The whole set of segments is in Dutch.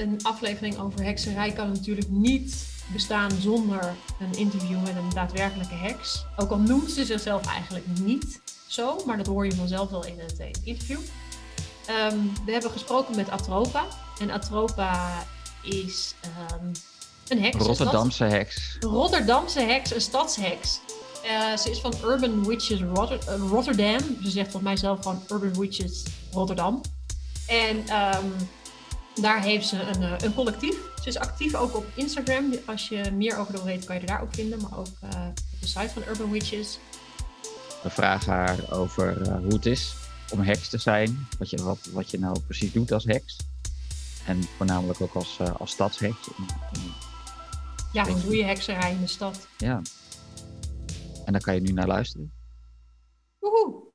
een aflevering over hekserij kan natuurlijk niet bestaan zonder een interview met een daadwerkelijke heks. Ook al noemt ze zichzelf eigenlijk niet zo, maar dat hoor je vanzelf wel in het eh, interview. Ehm, we hebben gesproken met Atropa. En Atropa is um, een heks. Rotterdamse heks. Een Rotterdamse heks, een stadsheks. Uh, ze is van Urban Witches Rotter uh, Rotterdam. Ze zegt van mijzelf gewoon Urban Witches Rotterdam. En um, daar heeft ze een, uh, een collectief. Ze is actief ook op Instagram. Als je meer over wil weten, kan je er daar ook vinden. Maar ook op de site van Urban Witches. We vragen haar over hoe het is om heks te zijn. Wat je, wat, wat je nou precies doet als heks. En voornamelijk ook als, als stadsheks. Ja, hoe doe je hekserij in de stad? Ja. En daar kan je nu naar luisteren. Woehoe!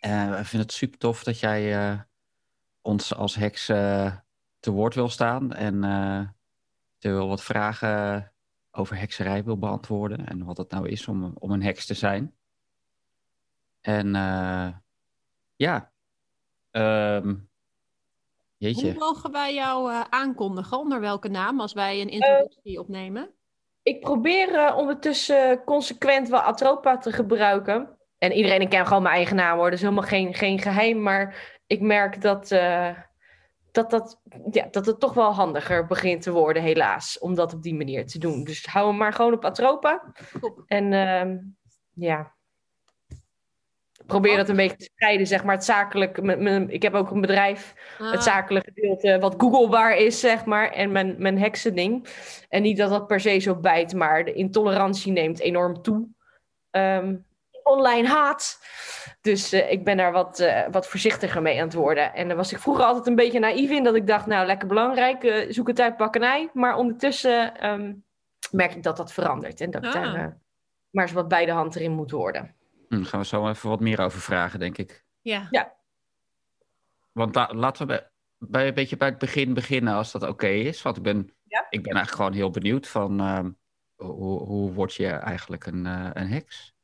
We vinden het super tof dat jij ons als heks uh, te woord wil staan. En er wil wat vragen over hekserij wil beantwoorden. En wat het nou is om, om een heks te zijn. En ja. Um, jeetje. Hoe mogen wij jou aankondigen? Onder welke naam? Als wij een introductie opnemen? ik probeer uh, ondertussen consequent wel Atropa te gebruiken. En iedereen, ik ken gewoon mijn eigen naam hoor, dus helemaal geen, geen geheim. Maar ik merk dat, uh, dat, dat, ja, dat het toch wel handiger begint te worden, helaas. Om dat op die manier te doen. Dus hou hem maar gewoon op Atropa. En uh, ja, probeer dat een beetje te scheiden, zeg maar. Het zakelijk, ik heb ook een bedrijf, ah. het zakelijke gedeelte, wat googlebaar is, zeg maar. En mijn, mijn heksending. En niet dat dat per se zo bijt, maar de intolerantie neemt enorm toe. Um, online haat. Dus uh, ik ben daar wat, uh, wat voorzichtiger mee aan het worden. En daar was ik vroeger altijd een beetje naïef in, dat ik dacht, nou, lekker belangrijk, uh, zoek het uit bakkenij. Maar ondertussen um, merk ik dat dat verandert. En dat ah. ik daar maar eens wat bij de hand erin moet worden. Daar hm, gaan we zo even wat meer over vragen, denk ik. Ja. ja. Want la laten we bij, bij, een beetje bij het begin beginnen, als dat oké is. Want ik ben, ja? ik ben eigenlijk gewoon heel benieuwd van uh, hoe, hoe word je eigenlijk een, uh, een heks?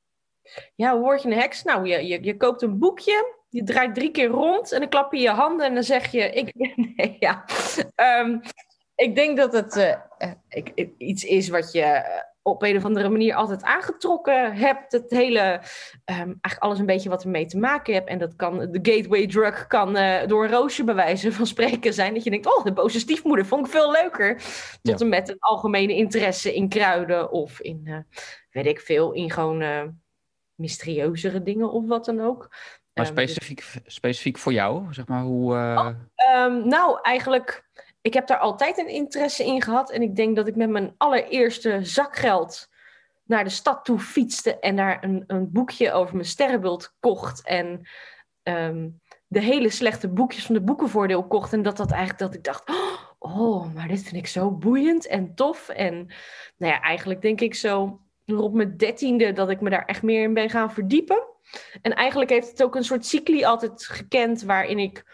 Ja, hoe word je een heks? Nou, je, je, je koopt een boekje, je draait drie keer rond en dan klap je je handen en dan zeg je... Ik, nee, ja. Um, ik denk dat het uh, ik, iets is wat je op een of andere manier altijd aangetrokken hebt. Het hele, um, eigenlijk alles een beetje wat ermee te maken hebt. En dat kan, de gateway drug kan uh, door een roosje bij wijze van spreken zijn. Dat je denkt, oh, de boze stiefmoeder vond ik veel leuker. Tot en met een algemene interesse in kruiden of in, uh, weet ik veel, in gewoon mysterieuzere dingen of wat dan ook. Maar specifiek, dus... specifiek voor jou, zeg maar, hoe... Oh, um, nou, eigenlijk ik heb daar altijd een interesse in gehad. En ik denk dat ik met mijn allereerste zakgeld naar de stad toe fietste en daar een, een boekje over mijn sterrenbeeld kocht. En um, de hele slechte boekjes van de boekenvoordeel kocht. En dat dat eigenlijk dat ik dacht, oh, maar dit vind ik zo boeiend en tof. En nou ja, eigenlijk denk ik zo op mijn dertiende dat ik me daar echt meer in ben gaan verdiepen. En eigenlijk heeft het ook een soort cycli altijd gekend waarin ik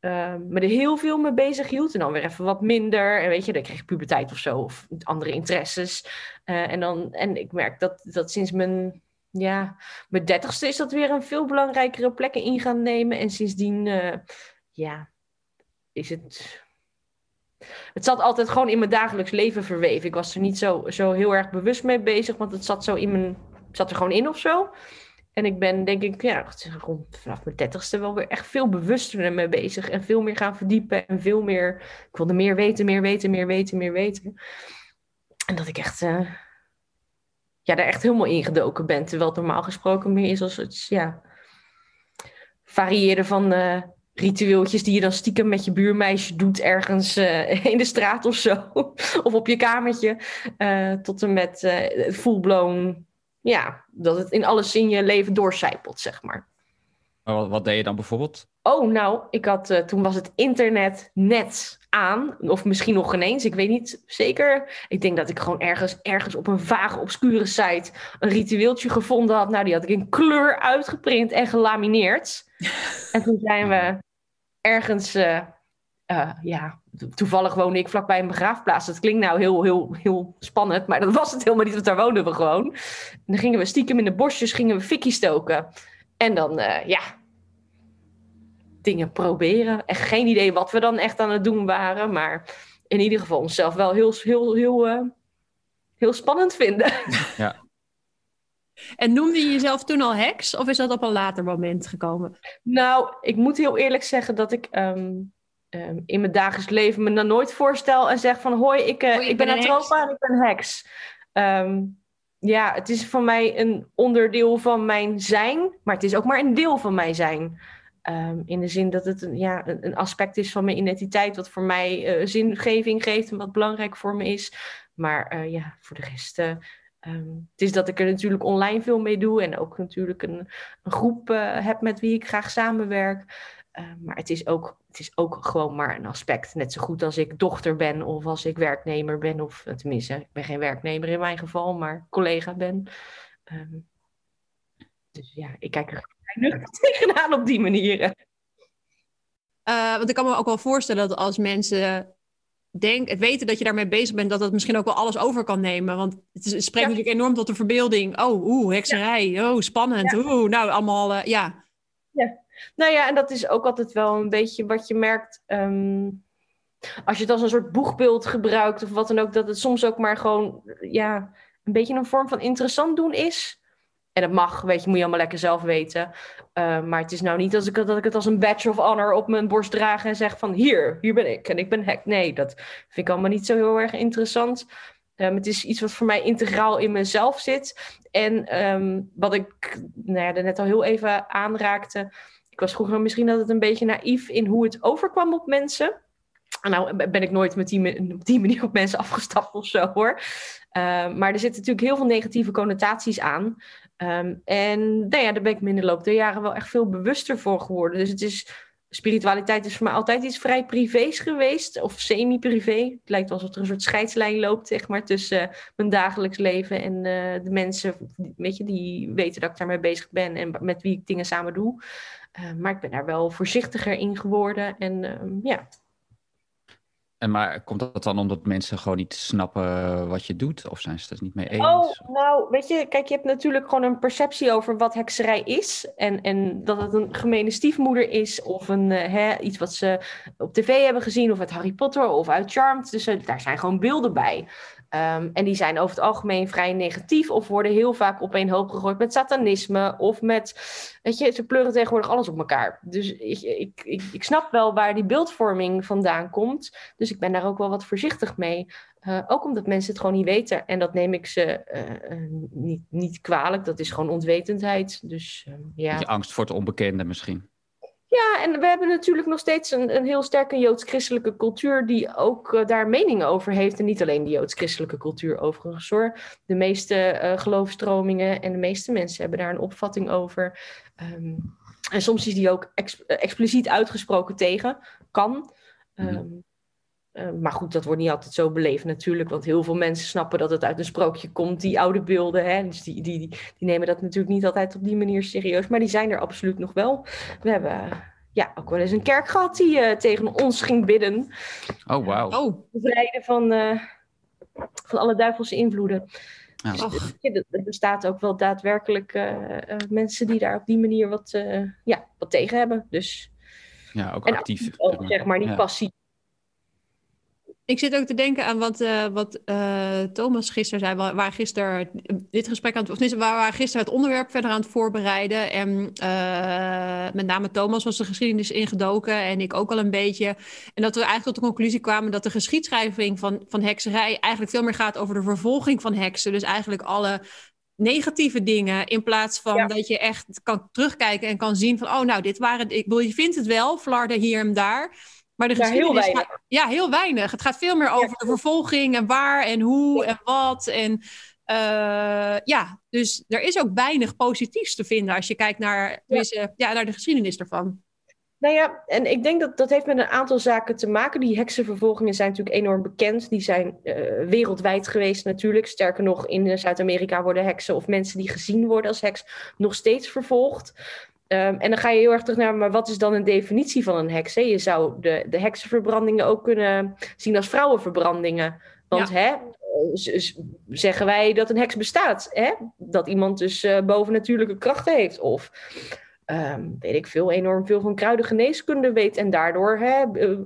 uh, me er heel veel mee bezig hield. En dan weer even wat minder. En weet je, dan kreeg ik puberteit of zo. Of andere interesses. Uh, en, dan, en ik merk dat, dat sinds mijn, ja, mijn dertigste is dat weer een veel belangrijkere plekken in gaan nemen. En sindsdien, uh, ja, is het... Het zat altijd gewoon in mijn dagelijks leven verweven. Ik was er niet zo, zo heel erg bewust mee bezig. Want het zat zo in mijn... zat er gewoon in of zo. En ik ben denk ik ja, rond vanaf mijn dertigste wel weer echt veel bewuster mee bezig. En veel meer gaan verdiepen. En veel meer, ik wilde meer weten, meer weten, meer weten, meer weten. En dat ik echt, uh, ja, daar echt helemaal ingedoken ben. Terwijl het normaal gesproken meer is als het, ja, variëren van uh, ritueeltjes die je dan stiekem met je buurmeisje doet ergens uh, in de straat of zo. of op je kamertje. tot en met full-blown ja, dat het in alles in je leven doorcijpelt, zeg maar. Wat, wat deed je dan bijvoorbeeld? Oh, nou, ik had, uh, toen was het internet net aan. Of misschien nog geen eens, ik weet niet zeker. Ik denk dat ik gewoon ergens, ergens op een vage, obscure site een ritueeltje gevonden had. Nou, die had ik in kleur uitgeprint en gelamineerd. en toen zijn we ergens uh, uh, ja, toevallig woonde ik vlakbij een begraafplaats. Dat klinkt nou heel, heel, heel spannend, maar dat was het helemaal niet, want daar woonden we gewoon. En dan gingen we stiekem in de bosjes, gingen we fikkie stoken. En dan, uh, ja, dingen proberen. Echt geen idee wat we dan echt aan het doen waren. Maar in ieder geval onszelf wel heel, heel, heel, eh, heel spannend vinden. Ja. En noemde je jezelf toen al heks? Of is dat op een later moment gekomen? Nou, ik moet heel eerlijk zeggen dat ik ehm, ehm, in mijn dagelijks leven me dan nooit voorstel en zeg van hoi, ik, uh, ik ik ben ben een Atropa en ik ben heks. Ehm, ja, het is voor mij een onderdeel van mijn zijn, maar het is ook maar een deel van mijn zijn. In de zin dat het een, ja, een, aspect is van mijn identiteit, wat voor mij eh, zingeving geeft en wat belangrijk voor me is. Maar eh, ja, voor de rest. eh, ehm, het is dat ik er natuurlijk online veel mee doe en ook natuurlijk een, een groep eh, heb met wie ik graag samenwerk. Uh, maar het is, ook, het is ook gewoon maar een aspect. Net zo goed als ik dochter ben of als ik werknemer ben. Of eh, tenminste, ik ben geen werknemer in mijn geval, maar collega ben. Ehm, dus ja, ik kijk er nuchter tegenaan op die manieren. Uh, want ik kan me ook wel voorstellen dat als mensen denken, weten dat je daarmee bezig bent, dat dat misschien ook wel alles over kan nemen. Want het, is, het spreekt Ja. natuurlijk enorm tot de verbeelding. Oh, oeh, hekserij. Oh, spannend. Ja. Oeh, nou, allemaal, eh, ja. Nou ja, en dat is ook altijd wel een beetje wat je merkt. ehm, als je het als een soort boegbeeld gebruikt of wat dan ook, dat het soms ook maar gewoon ja, een beetje een vorm van interessant doen is. En dat mag, weet je, moet je allemaal lekker zelf weten. Uh, maar het is nou niet als ik, dat ik het als een badge of honor op mijn borst draag en zeg van hier, hier ben ik en ik ben hack. Nee, dat vind ik allemaal niet zo heel erg interessant. Um, het is iets wat voor mij integraal in mezelf zit. En um, wat ik nou ja, net al heel even aanraakte. Ik was vroeger misschien altijd een beetje naïef in hoe het overkwam op mensen. Nou ben ik nooit met die, op die manier op mensen afgestapt of zo hoor. Uh, maar er zitten natuurlijk heel veel negatieve connotaties aan. Um, en nou ja, daar ben ik me in de loop der jaren wel echt veel bewuster voor geworden. Dus het is, spiritualiteit is voor mij altijd iets vrij privés geweest. Of semi-privé. Het lijkt alsof er een soort scheidslijn loopt zeg maar, tussen uh, mijn dagelijks leven en uh, de mensen weet je, die weten dat ik daarmee bezig ben en met wie ik dingen samen doe. Uh, maar ik ben daar wel voorzichtiger in geworden. En uh, ja. En maar komt dat dan omdat mensen gewoon niet snappen wat je doet? Of zijn ze het niet mee eens? Oh, nou, weet je, kijk, je hebt natuurlijk gewoon een perceptie over wat hekserij is. En, en dat het een gemene stiefmoeder is. Of een, uh, hè, iets wat ze op tv hebben gezien. Of uit Harry Potter of uit Charmed. Dus uh, daar zijn gewoon beelden bij. Um, en die zijn over het algemeen vrij negatief of worden heel vaak op hoop gegooid met satanisme of met, weet je, ze pleuren tegenwoordig alles op elkaar. Dus ik, ik, ik, ik snap wel waar die beeldvorming vandaan komt. Dus ik ben daar ook wel wat voorzichtig mee. Uh, ook omdat mensen het gewoon niet weten. En dat neem ik ze uh, uh, niet, niet kwalijk. Dat is gewoon onwetendheid. Dus ja. Je angst voor het onbekende misschien. Ja, en we hebben natuurlijk nog steeds een, een heel sterke joods-christelijke cultuur die ook uh, daar meningen over heeft. En niet alleen de joods-christelijke cultuur overigens hoor. De meeste uh, geloofstromingen en de meeste mensen hebben daar een opvatting over. Um, en soms is die ook ex expliciet uitgesproken tegen. Kan. Um, uh, maar goed, dat wordt niet altijd zo beleefd natuurlijk. Want heel veel mensen snappen dat het uit een sprookje komt. Die oude beelden. Hè? Dus die, die, die, die nemen dat natuurlijk niet altijd op die manier serieus. Maar die zijn er absoluut nog wel. We hebben ja, ook wel eens een kerk gehad die uh, tegen ons ging bidden. Oh, wauw. Oh. Bevrijden van, uh, van alle duivelse invloeden. Oh. Dus, ja, er bestaat ook wel daadwerkelijk uh, mensen die daar op die manier wat, ja, wat tegen hebben. Dus, ja, ook en actief. Ook, zeg maar, niet ja. passief. Ik zit ook te denken aan wat, uh, wat uh, Thomas gisteren zei. We waren gisteren dit gesprek aan het, of we waren gisteren het onderwerp verder aan het voorbereiden. En uh, met name Thomas was de geschiedenis ingedoken en ik ook al een beetje. En dat we eigenlijk tot de conclusie kwamen dat de geschiedschrijving van, van hekserij eigenlijk veel meer gaat over de vervolging van heksen. Dus eigenlijk alle negatieve dingen in plaats van ja. dat je echt kan terugkijken en kan zien van, oh nou, dit waren, ik bedoel, je vindt het wel, flarden hier en daar. Maar de ja, heel. Gaat, ja, heel weinig. Het gaat veel meer over ja. de vervolging en waar en hoe en wat. En uh, ja, dus er is ook weinig positiefs te vinden als je kijkt naar, ja. ja, naar de geschiedenis ervan. Nou ja, en ik denk dat dat heeft met een aantal zaken te maken. Die heksenvervolgingen zijn natuurlijk enorm bekend. Die zijn uh, wereldwijd geweest natuurlijk. Sterker nog, in Zuid-Amerika worden heksen of mensen die gezien worden als heks nog steeds vervolgd. Um, en dan ga je heel erg terug naar, maar wat is dan een definitie van een heks? Hè? Je zou de, de heksenverbrandingen ook kunnen zien als vrouwenverbrandingen. Want ja. hè, zeggen wij dat een heks bestaat. Hè? Dat iemand dus uh, bovennatuurlijke krachten heeft. Of ehm, weet ik veel, enorm veel van kruidengeneeskunde weet en daardoor hè, eh,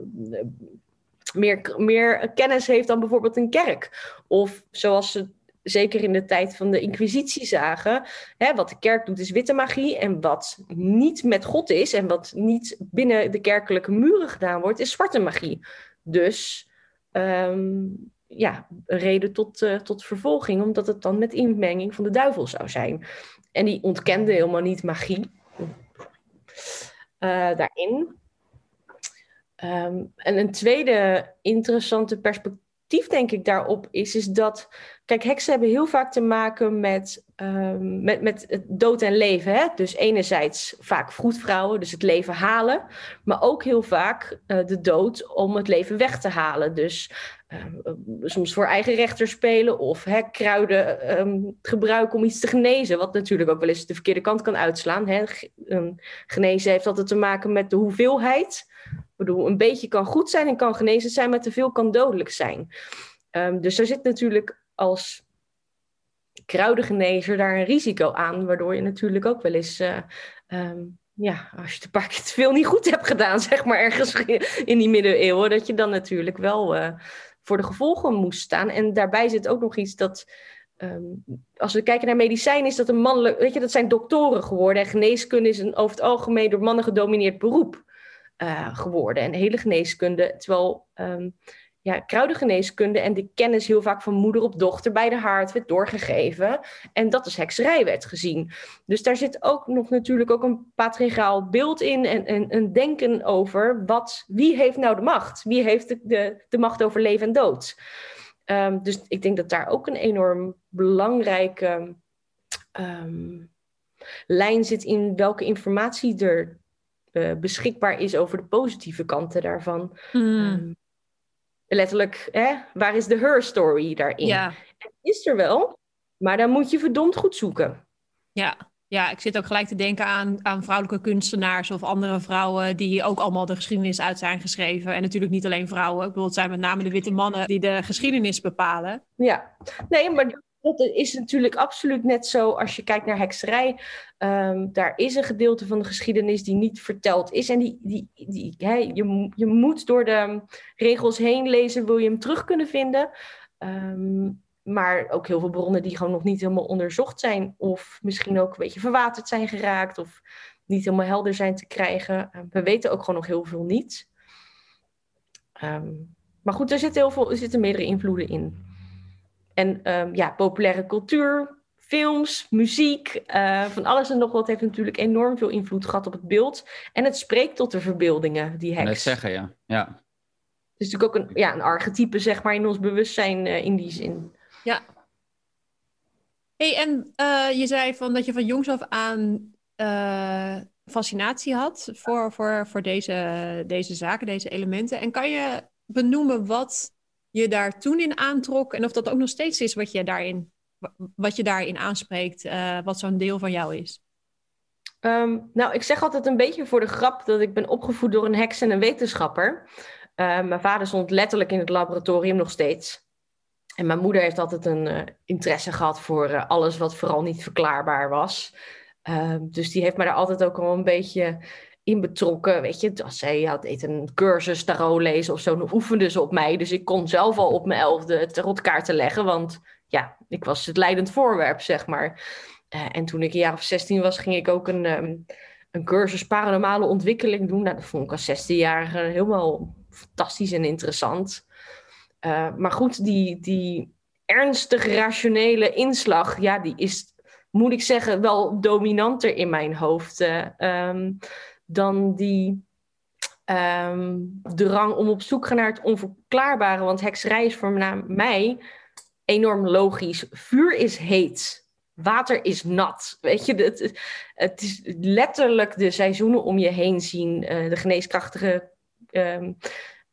meer, meer kennis heeft dan bijvoorbeeld een kerk. Of zoals ze zeker in de tijd van de Inquisitie zagen, hè, wat de kerk doet is witte magie en wat niet met God is en wat niet binnen de kerkelijke muren gedaan wordt, is zwarte magie. Dus ehm, ja, een reden tot, uh, tot vervolging, omdat het dan met inmenging van de duivel zou zijn. En die ontkende helemaal niet magie uh, daarin. Um, en een tweede interessante perspectief, denk ik, daarop is, is dat Kijk, heksen hebben heel vaak te maken met, um, met, met dood en leven. Hè? Dus enerzijds vaak vroedvrouwen, dus het leven halen. Maar ook heel vaak uh, de dood om het leven weg te halen. Dus uh, soms voor eigen rechter spelen of hè, kruiden um, gebruiken om iets te genezen. Wat natuurlijk ook wel eens de verkeerde kant kan uitslaan. Hè? Genezen heeft altijd te maken met de hoeveelheid. Een beetje kan goed zijn en kan genezen zijn, maar te veel kan dodelijk zijn. Um, dus er zit natuurlijk als kruidengenezer daar een risico aan, waardoor je natuurlijk ook wel eens, uh, um, ja, als je het keer te veel niet goed hebt gedaan, zeg maar ergens in die middeleeuwen, dat je dan natuurlijk wel uh, voor de gevolgen moest staan. En daarbij zit ook nog iets dat. Um, als we kijken naar medicijn, is dat een mannelijk, weet je, dat zijn doktoren geworden. En geneeskunde is een over het algemeen door mannen gedomineerd beroep uh, geworden. En hele geneeskunde, terwijl um, ja, kruidengeneeskunde en de kennis heel vaak van moeder op dochter bij de haard werd doorgegeven. En dat is hekserij werd gezien. Dus daar zit ook nog natuurlijk ook een patriarchaal beeld in en, en een denken over wat, wie heeft nou de macht? Wie heeft de, de, macht over leven en dood? Um, dus ik denk dat daar ook een enorm belangrijke um, lijn zit in welke informatie er uh, beschikbaar is over de positieve kanten daarvan. Mm. Um, letterlijk, hè, waar is de her story daarin? Ja. Het is er wel, maar dan moet je verdomd goed zoeken. Ja, ja, ik zit ook gelijk te denken aan, aan vrouwelijke kunstenaars of andere vrouwen die ook allemaal de geschiedenis uit zijn geschreven. En natuurlijk niet alleen vrouwen. Ik bedoel, het zijn met name de witte mannen die de geschiedenis bepalen. Ja, nee, maar dat is natuurlijk absoluut net zo als je kijkt naar hekserij. Um, daar is een gedeelte van de geschiedenis die niet verteld is. En die, die, die, hè, je, je moet door de regels heen lezen, wil je hem terug kunnen vinden. Um, maar ook heel veel bronnen die gewoon nog niet helemaal onderzocht zijn. Of misschien ook een beetje verwaterd zijn geraakt. Of niet helemaal helder zijn te krijgen. Uh, we weten ook gewoon nog heel veel niet. Maar goed, er zitten, heel veel, er zitten meerdere invloeden in. En um, ja, populaire cultuur, films, muziek, uh, van alles en nog wat heeft natuurlijk enorm veel invloed gehad op het beeld. En het spreekt tot de verbeeldingen, die heks. Net zeggen, ja. ja. Het is natuurlijk ook een, ja, een archetype, zeg maar, in ons bewustzijn uh, in die zin. Ja. hey, en uh, je zei van dat je van jongs af aan fascinatie had voor, voor, voor deze, deze zaken, deze elementen. En kan je benoemen wat je daar toen in aantrok en of dat ook nog steeds is wat je daarin, wat je daarin aanspreekt, uh, wat zo'n deel van jou is? Um, nou, ik zeg altijd een beetje voor de grap dat ik ben opgevoed door een heks en een wetenschapper. Uh, mijn vader stond letterlijk in het laboratorium nog steeds. En mijn moeder heeft altijd een uh, interesse gehad voor alles wat vooral niet verklaarbaar was. Ehm, dus die heeft me daar altijd ook al een beetje in betrokken. Weet je, als zij had een cursus tarot lezen of zo, dan oefende ze op mij. Dus ik kon zelf al op mijn elfde tarotkaarten leggen, want ja, ik was het leidend voorwerp, zeg maar. Uh, en toen ik een jaar of 16 was, ging ik ook een, um, een cursus paranormale ontwikkeling doen. Nou, dat vond ik als 16-jarige helemaal fantastisch en interessant. Uh, maar goed, die, die ernstig rationele inslag, ja, die is, moet ik zeggen, wel dominanter in mijn hoofd. Uh, um, dan die um, drang om op zoek gaan naar het onverklaarbare. Want hekserij is voor mij enorm logisch. Vuur is heet. Water is nat. Weet je, het, het is letterlijk de seizoenen om je heen zien. Uh, de geneeskrachtige um,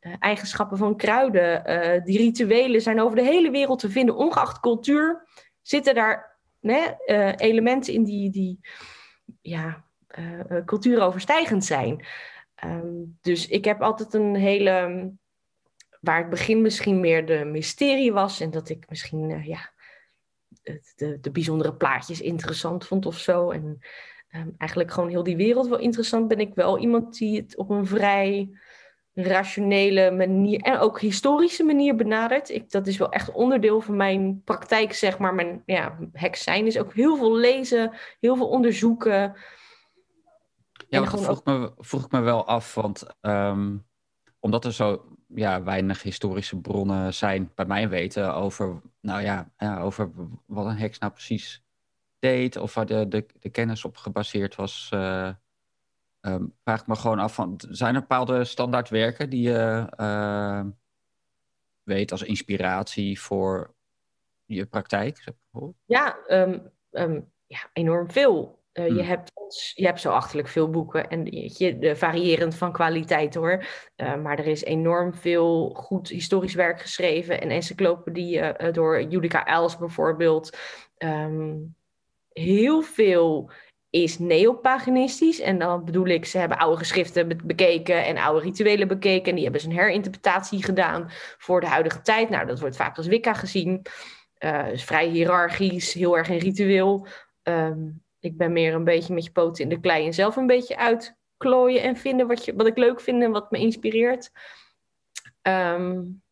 uh, eigenschappen van kruiden. Uh, die rituelen zijn over de hele wereld te vinden. Ongeacht cultuur zitten daar elementen in die, die ja, uh, cultuuroverstijgend zijn. Um, dus ik heb altijd een hele. Waar het begin misschien meer de mysterie was en dat ik misschien uh, ja, de, de, de, bijzondere plaatjes interessant vond of zo. En ehm, eigenlijk gewoon heel die wereld wel interessant, ben ik wel iemand die het op een vrij rationele manier en ook historische manier benadert. Ik, dat is wel echt onderdeel van mijn praktijk, zeg maar. Mijn ja, heks zijn is ook heel veel lezen, heel veel onderzoeken. Ja, dat vroeg, ook... me, vroeg ik me wel af, want ehm, omdat er zo ja, weinig historische bronnen zijn, bij mij weten, over, nou ja, ja, over wat een heks nou precies deed, of waar de, de, de kennis op gebaseerd was. Uh, um, vraag ik me gewoon af van, zijn er bepaalde standaardwerken die je uh, weet als inspiratie voor je praktijk? Ja, um, ja enorm veel. Uh, je, hmm. hebt je hebt zo achterlijk veel boeken en je, variërend van kwaliteit hoor. Uh, maar er is enorm veel goed historisch werk geschreven en encyclopedieën uh, door Judica Els bijvoorbeeld. Um, heel veel is neopaginistisch. En dan bedoel ik, ze hebben oude geschriften bekeken en oude rituelen bekeken. En die hebben ze een herinterpretatie gedaan voor de huidige tijd. Nou, dat wordt vaak als Wicca gezien. Is vrij hiërarchisch, heel erg een ritueel. Um, ik ben meer een beetje met je poten in de klei en zelf een beetje uitklooien en vinden wat, je, wat ik leuk vind en wat me inspireert. Um,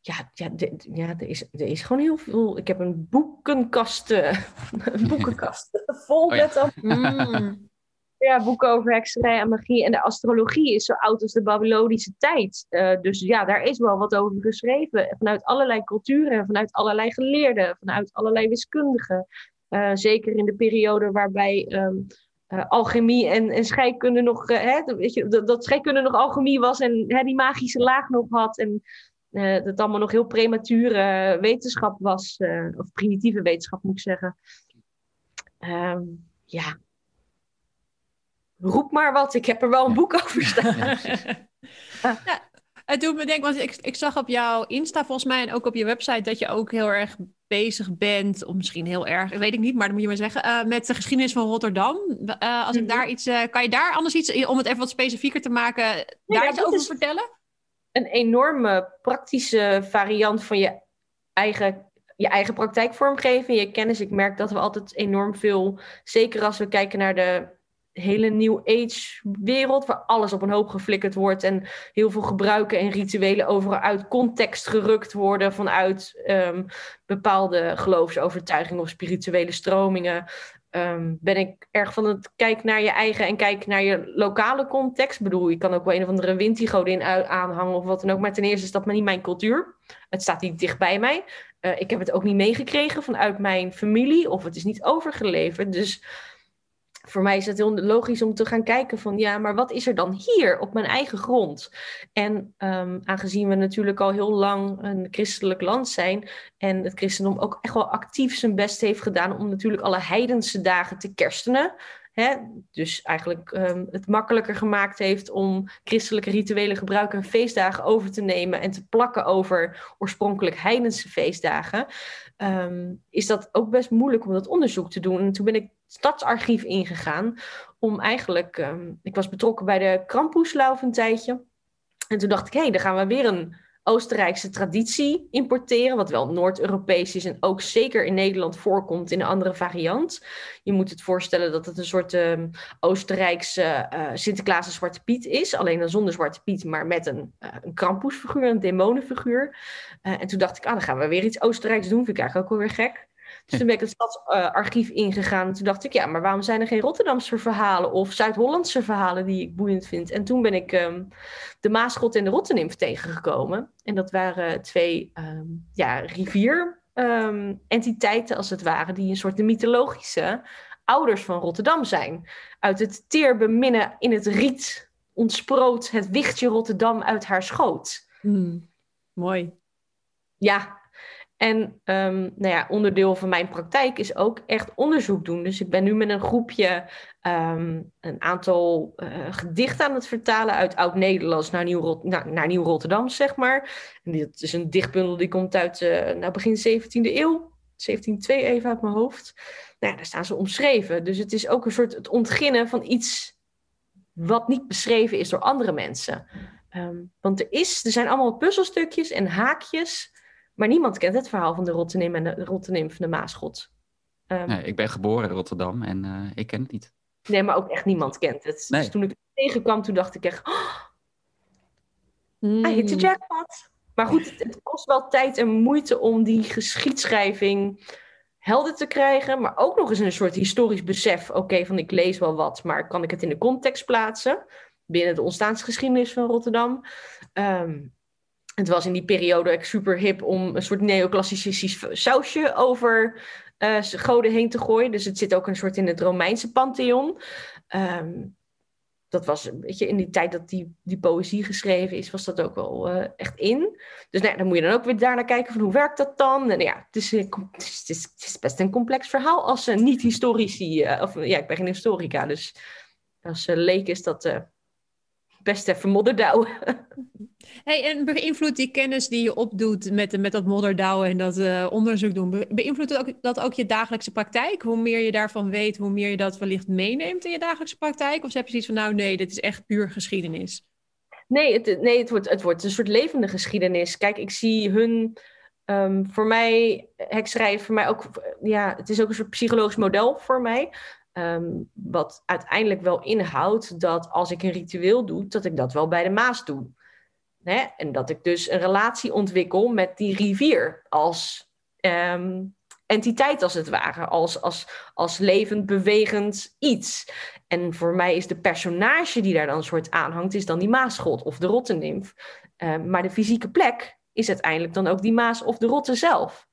ja, ja, ja er, is, er is gewoon heel veel. Ik heb een boekenkast, een boekenkast vol oh, met mm. ja. boeken over hekserij en magie. En de astrologie is zo oud als de Babylonische tijd. Uh, dus ja, daar is wel wat over geschreven. Vanuit allerlei culturen, vanuit allerlei geleerden, vanuit allerlei wiskundigen. Uh, zeker in de periode waarbij um, uh, alchemie en, en scheikunde nog, hè, weet je, dat, dat scheikunde nog alchemie was en hè, die magische laag nog had. En uh, dat het allemaal nog heel premature wetenschap was, uh, of primitieve wetenschap moet ik zeggen. Um, ja. Roep maar wat, ik heb er wel een boek over staan. ja, het doet me denken, want ik, ik zag op jouw Insta volgens mij en ook op je website dat je ook heel erg bezig bent, of misschien heel erg, weet ik niet, maar dan moet je maar zeggen, uh, met de geschiedenis van Rotterdam. Uh, als ik mhm. daar iets, uh, kan je daar anders iets, om het even wat specifieker te maken, daar iets over vertellen? een enorme praktische variant van je eigen, je eigen praktijkvormgeving, je kennis. Ik merk dat we altijd enorm veel, zeker als we kijken naar de hele New Age wereld, waar alles op een hoop geflikkerd wordt en heel veel gebruiken en rituelen overal uit context gerukt worden vanuit um, bepaalde geloofsovertuigingen of spirituele stromingen. Um, ben ik erg van het kijk naar je eigen en kijk naar je lokale context. Ik bedoel, je kan ook wel een of andere windgodin aanhangen of wat dan ook. Maar ten eerste is dat maar niet mijn cultuur. Het staat niet dicht bij mij. Uh, ik heb het ook niet meegekregen vanuit mijn familie of het is niet overgeleverd. Dus voor mij is het heel logisch om te gaan kijken van ja, maar wat is er dan hier op mijn eigen grond? En um, aangezien we natuurlijk al heel lang een christelijk land zijn en het christendom ook echt wel actief zijn best heeft gedaan om natuurlijk alle heidense dagen te kerstenen. Hè? Dus eigenlijk um, het makkelijker gemaakt heeft om christelijke rituele gebruiken en feestdagen over te nemen en te plakken over oorspronkelijk heidense feestdagen. Um, is dat ook best moeilijk om dat onderzoek te doen. En toen ben ik stadsarchief ingegaan om eigenlijk, um, ik was betrokken bij de Krampuslauf een tijdje. En toen dacht ik, hé, hey, dan gaan we weer een Oostenrijkse traditie importeren, wat wel Noord-Europees is en ook zeker in Nederland voorkomt in een andere variant. Je moet het voorstellen dat het een soort um, Oostenrijkse uh, Sinterklaas en Zwarte Piet is, alleen dan zonder Zwarte Piet, maar met een, uh, een Krampusfiguur, een demonenfiguur. Uh, en toen dacht ik, ah, dan gaan we weer iets Oostenrijks doen, vind ik eigenlijk ook wel weer gek. Dus toen ben ik het stadsarchief ingegaan. En toen dacht ik, ja, maar waarom zijn er geen Rotterdamse verhalen of Zuid-Hollandse verhalen die ik boeiend vind? En toen ben ik um, de Maasgod en de Rottenimf tegengekomen. En dat waren twee um, ja, rivier um, entiteiten als het ware, die een soort de mythologische ouders van Rotterdam zijn. Uit het teer beminnen in het riet ontsproot het wichtje Rotterdam uit haar schoot. Hmm, mooi. Ja, en um, nou ja, onderdeel van mijn praktijk is ook echt onderzoek doen. Dus ik ben nu met een groepje um, een aantal uh, gedichten aan het vertalen uit Oud-Nederlands naar Nieuw, naar, naar Nieuw zeg maar. En dit is een dichtbundel die komt uit uh, nou, begin 17e eeuw. 1702 even uit mijn hoofd. Nou daar staan ze omschreven. Dus het is ook een soort het ontginnen van iets wat niet beschreven is door andere mensen. Um, want er, is, er zijn allemaal puzzelstukjes en haakjes maar niemand kent het verhaal van de Rottenim en de Rottenim van de Maasgod. Ehm, Nee, ik ben geboren in Rotterdam en eh, ik ken het niet. Nee, maar ook echt niemand kent het. Nee. Dus toen ik het tegenkwam, toen dacht ik echt, oh, Hmm. hij hit de jackpot. Maar goed, het, het kost wel tijd en moeite om die geschiedschrijving helder te krijgen. Maar ook nog eens een soort historisch besef. Oké, van ik lees wel wat, maar kan ik het in de context plaatsen? Binnen de ontstaansgeschiedenis van Rotterdam. Ehm, het was in die periode super hip om een soort neoclassicistisch sausje over eh, goden heen te gooien. Dus het zit ook een soort in het Romeinse pantheon. Ehm, dat was een beetje in die tijd dat die, die poëzie geschreven is, was dat ook wel eh, echt in. Dus nou, dan moet je dan ook weer daarnaar kijken van hoe werkt dat dan? En ja, het is, eh, het is, het is, het is best een complex verhaal als uh, niet-historici. of ja, ik ben geen historica, dus als uh, leek is dat best even modderdouwen. Hey, en beïnvloedt die kennis die je opdoet met, met dat modderdouwen en dat eh, onderzoek doen, be- beïnvloedt dat ook, dat ook je dagelijkse praktijk? Hoe meer je daarvan weet, hoe meer je dat wellicht meeneemt in je dagelijkse praktijk? Of heb je zoiets van, nou nee, dit is echt puur geschiedenis? Nee, het, nee het, wordt, het wordt een soort levende geschiedenis. Kijk, ik zie hun. ehm, voor mij, hekserij, voor mij ook. Ja, het is ook een soort psychologisch model voor mij. Ehm, wat uiteindelijk wel inhoudt dat als ik een ritueel doe, dat ik dat wel bij de Maas doe. Hè? En dat ik dus een relatie ontwikkel met die rivier als ehm, entiteit, als het ware. Als, als, als levend, bewegend iets. En voor mij is de personage die daar dan een soort aanhangt, is dan die maasgod of de rottennimf. Uh, maar de fysieke plek is uiteindelijk dan ook die maas of de rotte zelf.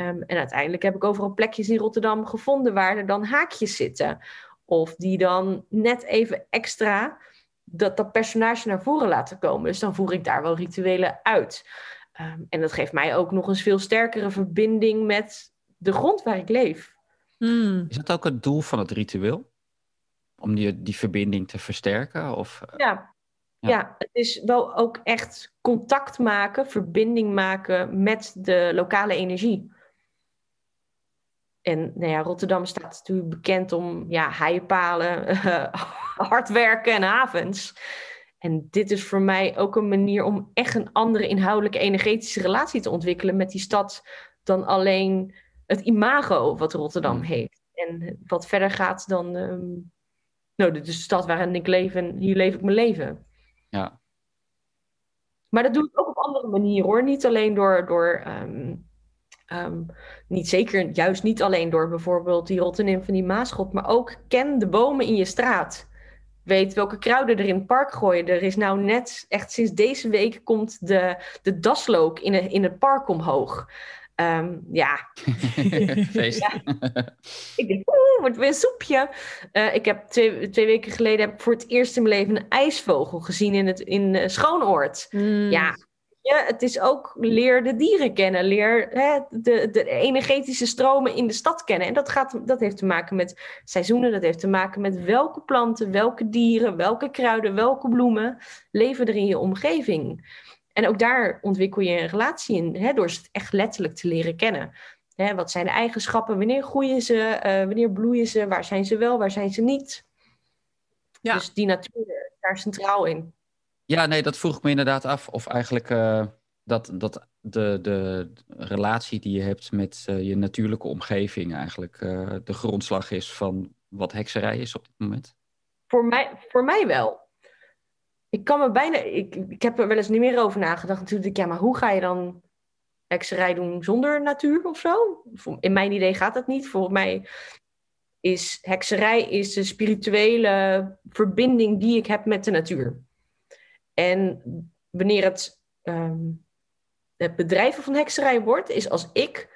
Um, en uiteindelijk heb ik overal plekjes in Rotterdam gevonden waar er dan haakjes zitten. Of die dan net even extra dat, dat personage naar voren laten komen. Dus dan voer ik daar wel rituelen uit. Um, en dat geeft mij ook nog eens veel sterkere verbinding met de grond waar ik leef. Hmm. Is dat ook het doel van het ritueel? Om die, die verbinding te versterken? Of, ja. ja. Ja. het is wel ook echt contact maken, verbinding maken met de lokale energie. En nou ja, Rotterdam staat natuurlijk bekend om ja, heipalen, hard werken en havens. En dit is voor mij ook een manier om echt een andere inhoudelijke energetische relatie te ontwikkelen met die stad dan alleen het imago wat Rotterdam heeft. En wat verder gaat dan um, nou, dit is de stad waarin ik leef en hier leef ik mijn leven. Ja. Maar dat doe ik ook op andere manieren hoor. Niet alleen door, door um, um, niet zeker, juist niet alleen door bijvoorbeeld die Rotterdam van die Maasgod, maar ook ken de bomen in je straat. Weet welke kruiden er in het park gooien. Er is nou net, echt sinds deze week komt de, de daslook in, in het park omhoog. Um, ja. Feest. ja. Ik denk, oeh, wordt weer een soepje. Uh, ik heb twee, twee weken geleden heb ik voor het eerst in mijn leven een ijsvogel gezien in, het, in uh, Schoonoord. Mm. Ja. Ja, het is ook leer de dieren kennen. Leer hè, de, de energetische stromen in de stad kennen. En dat, gaat, dat heeft te maken met seizoenen. Dat heeft te maken met welke planten, welke dieren, welke kruiden, welke bloemen leven er in je omgeving. En ook daar ontwikkel je een relatie in, hè, door ze echt letterlijk te leren kennen. Hè, wat zijn de eigenschappen? Wanneer groeien ze? Uh, wanneer bloeien ze? Waar zijn ze wel? Waar zijn ze niet? Ja. Dus die natuur daar centraal in. Ja, nee, dat vroeg ik me inderdaad af. Of eigenlijk uh, dat, dat de, de relatie die je hebt met uh, je natuurlijke omgeving eigenlijk uh, de grondslag is van wat hekserij is op dit moment. Voor mij, voor mij wel ik kan me bijna. Ik, ik heb er wel eens niet meer over nagedacht. Natuurlijk, ja, maar hoe ga je dan hekserij doen zonder natuur of zo? In mijn idee gaat dat niet. Volgens mij is hekserij is de spirituele verbinding die ik heb met de natuur. En wanneer het, um, het bedrijven van hekserij wordt, is als ik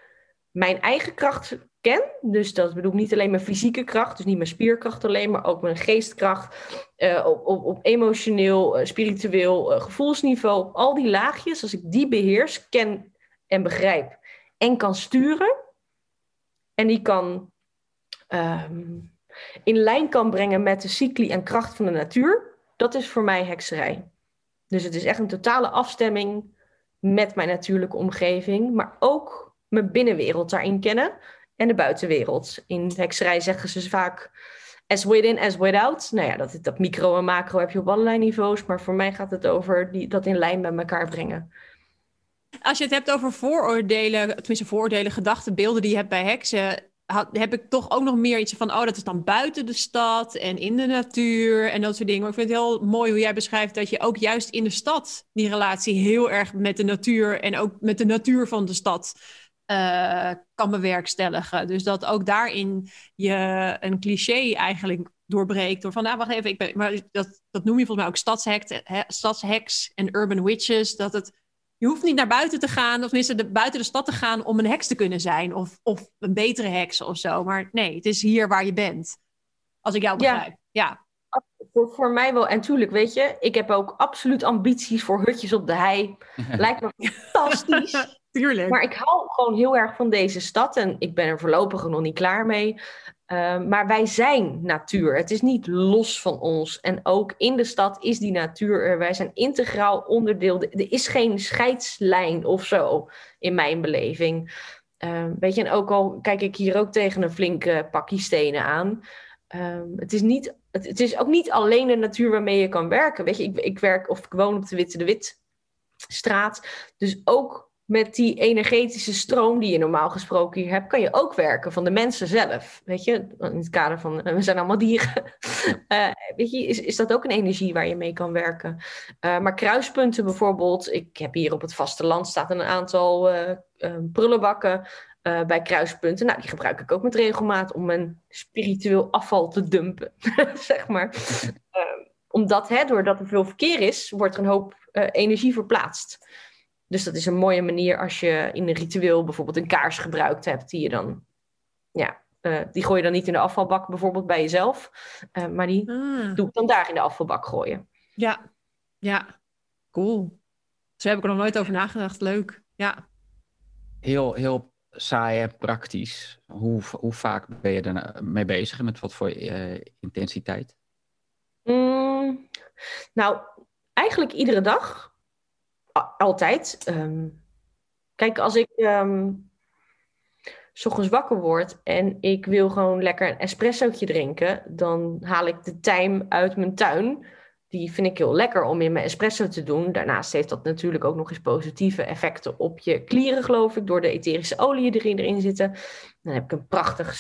mijn eigen kracht ken. Dus dat bedoel ik niet alleen mijn fysieke kracht, dus niet mijn spierkracht alleen, maar ook mijn geestkracht. Uh, op, op, op, emotioneel, uh, spiritueel, uh, gevoelsniveau, al die laagjes, als ik die beheers, ken en begrijp en kan sturen. En die kan um, in lijn kan brengen met de cycli en kracht van de natuur. Dat is voor mij hekserij. Dus het is echt een totale afstemming met mijn natuurlijke omgeving, maar ook mijn binnenwereld daarin kennen en de buitenwereld. In hekserij zeggen ze vaak as within, as without. Nou ja, dat, dat micro en macro heb je op allerlei niveaus, maar voor mij gaat het over die, dat in lijn bij elkaar brengen. Als je het hebt over vooroordelen, tenminste vooroordelen, gedachten, beelden die je hebt bij heksen, heb ik toch ook nog meer iets van, oh, dat is dan buiten de stad en in de natuur en dat soort dingen. Maar ik vind het heel mooi hoe jij beschrijft dat je ook juist in de stad die relatie heel erg met de natuur en ook met de natuur van de stad uh, kan bewerkstelligen. Dus dat ook daarin je een cliché eigenlijk doorbreekt. Door van, nou wacht even, ik ben, maar dat, dat noem je volgens mij ook stadsheks, stadsheks en urban witches. Dat het, je hoeft niet naar buiten te gaan, of tenminste de, buiten de stad te gaan om een heks te kunnen zijn. Of, of een betere heks of zo. Maar nee, het is hier waar je bent. Als ik jou begrijp. Ja. Voor, voor mij wel. En tuurlijk, weet je, ik heb ook absoluut ambities voor hutjes op de hei. Lijkt me fantastisch. Tuurlijk. Maar ik hou gewoon heel erg van deze stad en ik ben er voorlopig nog niet klaar mee. Uh, maar wij zijn natuur. Het is niet los van ons. En ook in de stad is die natuur er. Wij zijn integraal onderdeel. Er is geen scheidslijn of zo in mijn beleving. Uh, weet je, en ook al kijk ik hier ook tegen een flinke pakje stenen aan. Uh, het, is niet, het, is ook niet alleen de natuur waarmee je kan werken. Weet je, ik, ik werk of ik woon op de Witte de Wit straat. Dus ook met die energetische stroom die je normaal gesproken hier hebt, kan je ook werken van de mensen zelf. Weet je, in het kader van eh, we zijn allemaal dieren. Uh, weet je, is, is dat ook een energie waar je mee kan werken? Uh, maar kruispunten bijvoorbeeld, ik heb hier op het vasteland staat een aantal uh, prullenbakken bij kruispunten. Nou, die gebruik ik ook met regelmaat om mijn spiritueel afval te dumpen, zeg maar. omdat, hè, doordat er veel verkeer is, wordt er een hoop energie verplaatst. Dus dat is een mooie manier als je in een ritueel bijvoorbeeld een kaars gebruikt hebt, die je dan, ja, uh, die gooi je dan niet in de afvalbak bijvoorbeeld bij jezelf, uh, maar die ah. doe ik dan daar in de afvalbak gooien. Ja, ja, cool. Zo heb ik er nog nooit over nagedacht. Leuk, ja. Heel, heel saai en praktisch. Hoe, hoe vaak ben je er mee bezig en met wat voor uh, intensiteit? Mm, nou, eigenlijk iedere dag altijd. Ehm, kijk, als ik um, s ochtends wakker word en ik wil gewoon lekker een espressootje drinken, dan haal ik de tijm uit mijn tuin. Die vind ik heel lekker om in mijn espresso te doen. Daarnaast heeft dat natuurlijk ook nog eens positieve effecten op je klieren, geloof ik, door de etherische oliën die erin zitten. Dan heb ik een prachtig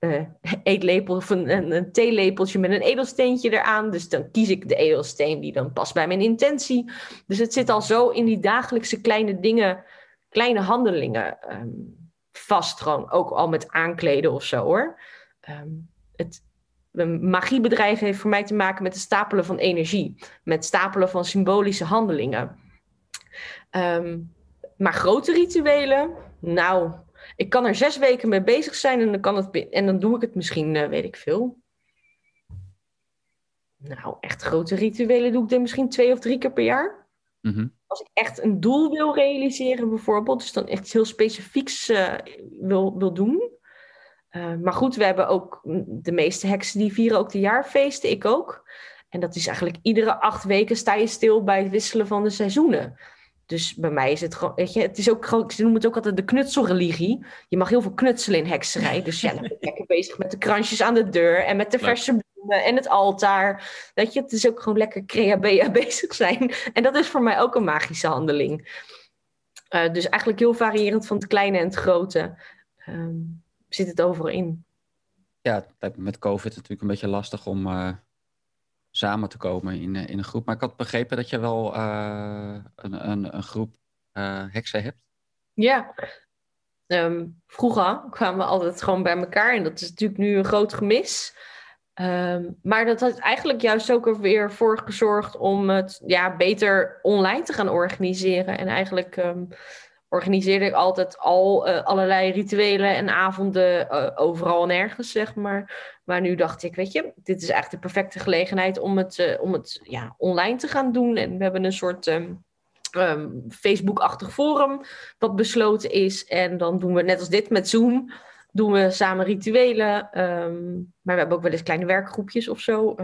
uh, eetlepel of een, een, theelepeltje met een edelsteentje eraan. Dus dan kies ik de edelsteen die dan past bij mijn intentie. Dus het zit al zo in die dagelijkse kleine dingen, kleine handelingen um, vast. Gewoon ook al met aankleden of zo hoor. Um, het een magiebedrijf heeft voor mij te maken met het stapelen van energie. Met stapelen van symbolische handelingen. Um, maar grote rituelen, nou, ik kan er zes weken mee bezig zijn en dan, kan het, en dan doe ik het misschien, uh, weet ik veel. Nou, echt grote rituelen doe ik er misschien twee of drie keer per jaar. Mhm. Als ik echt een doel wil realiseren, bijvoorbeeld, dus dan echt heel specifieks uh, wil, wil doen. Uh, maar goed, we hebben ook de meeste heksen die vieren ook de jaarfeesten, ik ook. En dat is eigenlijk iedere acht weken sta je stil bij het wisselen van de seizoenen. Dus bij mij is het gewoon, weet je, het is ook gewoon, ze noemen het ook altijd de knutselreligie. Je mag heel veel knutselen in hekserij. Dus ja, dan ben ik lekker bezig met de kransjes aan de deur en met de verse bloemen en het altaar. Weet je, het is ook gewoon lekker creabea bezig zijn. En dat is voor mij ook een magische handeling. Uh, dus eigenlijk heel variërend van het kleine en het grote um, zit het overal in. Ja, met COVID natuurlijk een beetje lastig om... Uh samen te komen in, eh, in een groep. Maar ik had begrepen dat je wel uh, een, een, een, groep uh, heksen hebt. Ja, um, vroeger kwamen we altijd gewoon bij elkaar. En dat is natuurlijk nu een groot gemis. Um, maar dat had eigenlijk juist ook weer voor gezorgd om het ja, beter online te gaan organiseren. En eigenlijk um, organiseerde ik altijd al uh, allerlei rituelen en avonden uh, overal en ergens, zeg maar. Maar nu dacht ik, weet je, dit is eigenlijk de perfecte gelegenheid om het, uh, om het ja, online te gaan doen. En we hebben een soort um, um, Facebook-achtig forum wat besloten is. En dan doen we net als dit met Zoom, doen we samen rituelen. Um, maar we hebben ook wel eens kleine werkgroepjes of zo.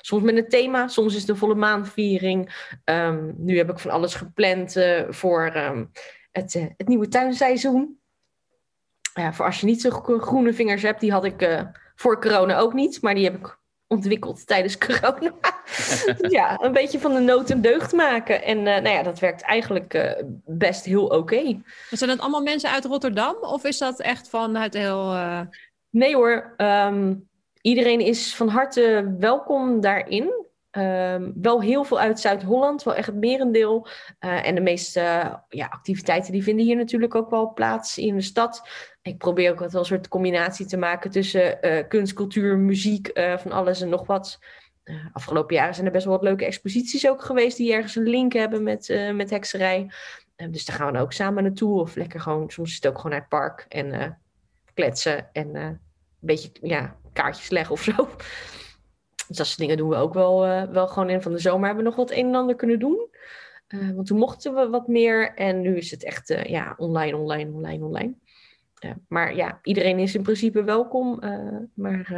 soms met een thema, soms is een volle maanviering. nu heb ik van alles gepland voor het, uh, het nieuwe tuinseizoen. Ja, voor als je niet zo groene vingers hebt, die had ik uh, voor corona ook niet. Maar die heb ik ontwikkeld tijdens corona. Dus ja, een beetje van de nood een deugd maken. En uh, nou ja, dat werkt eigenlijk uh, best heel oké. Okay. Zijn dat allemaal mensen uit Rotterdam? Of is dat echt vanuit heel... Uh... Nee hoor, um, iedereen is van harte welkom daarin. Um, wel heel veel uit Zuid-Holland, wel echt het merendeel. Uh, en de meeste uh, ja, activiteiten die vinden hier natuurlijk ook wel plaats in de stad. Ik probeer ook wel een soort combinatie te maken tussen uh, kunst, cultuur, muziek, van alles en nog wat. afgelopen jaren zijn er best wel wat leuke exposities ook geweest die ergens een link hebben met, met hekserij. dus daar gaan we ook samen naartoe. Of lekker gewoon, soms is het ook gewoon naar het park en kletsen en een beetje ja, kaartjes leggen of zo. Dus dat soort dingen doen we ook wel, uh, wel gewoon in van de zomer. Hebben we nog wat een en ander kunnen doen. Uh, want toen mochten we wat meer. En nu is het echt uh, ja, online, online, online, online. maar ja, iedereen is in principe welkom. maar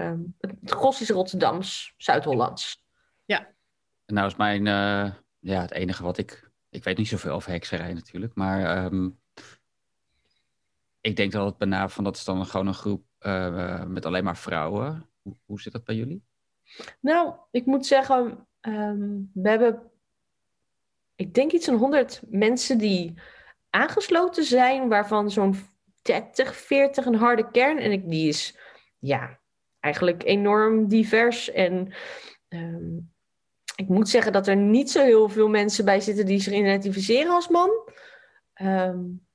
het gros is Rotterdams, Zuid-Hollands. Ja. Nou is mijn, ja, het enige wat ik... Ik weet niet zoveel over hekserij natuurlijk. Maar um, ik denk dat het bijna van dat is dan gewoon een groep met alleen maar vrouwen. Hoe, hoe zit dat bij jullie? Nou, ik moet zeggen, um, we hebben, ik denk iets van 100 mensen die aangesloten zijn, waarvan zo'n 30, 40 een harde kern. En ik, die is, ja, eigenlijk enorm divers. En um, ik moet zeggen dat er niet zo heel veel mensen bij zitten die zich identificeren als man. Um,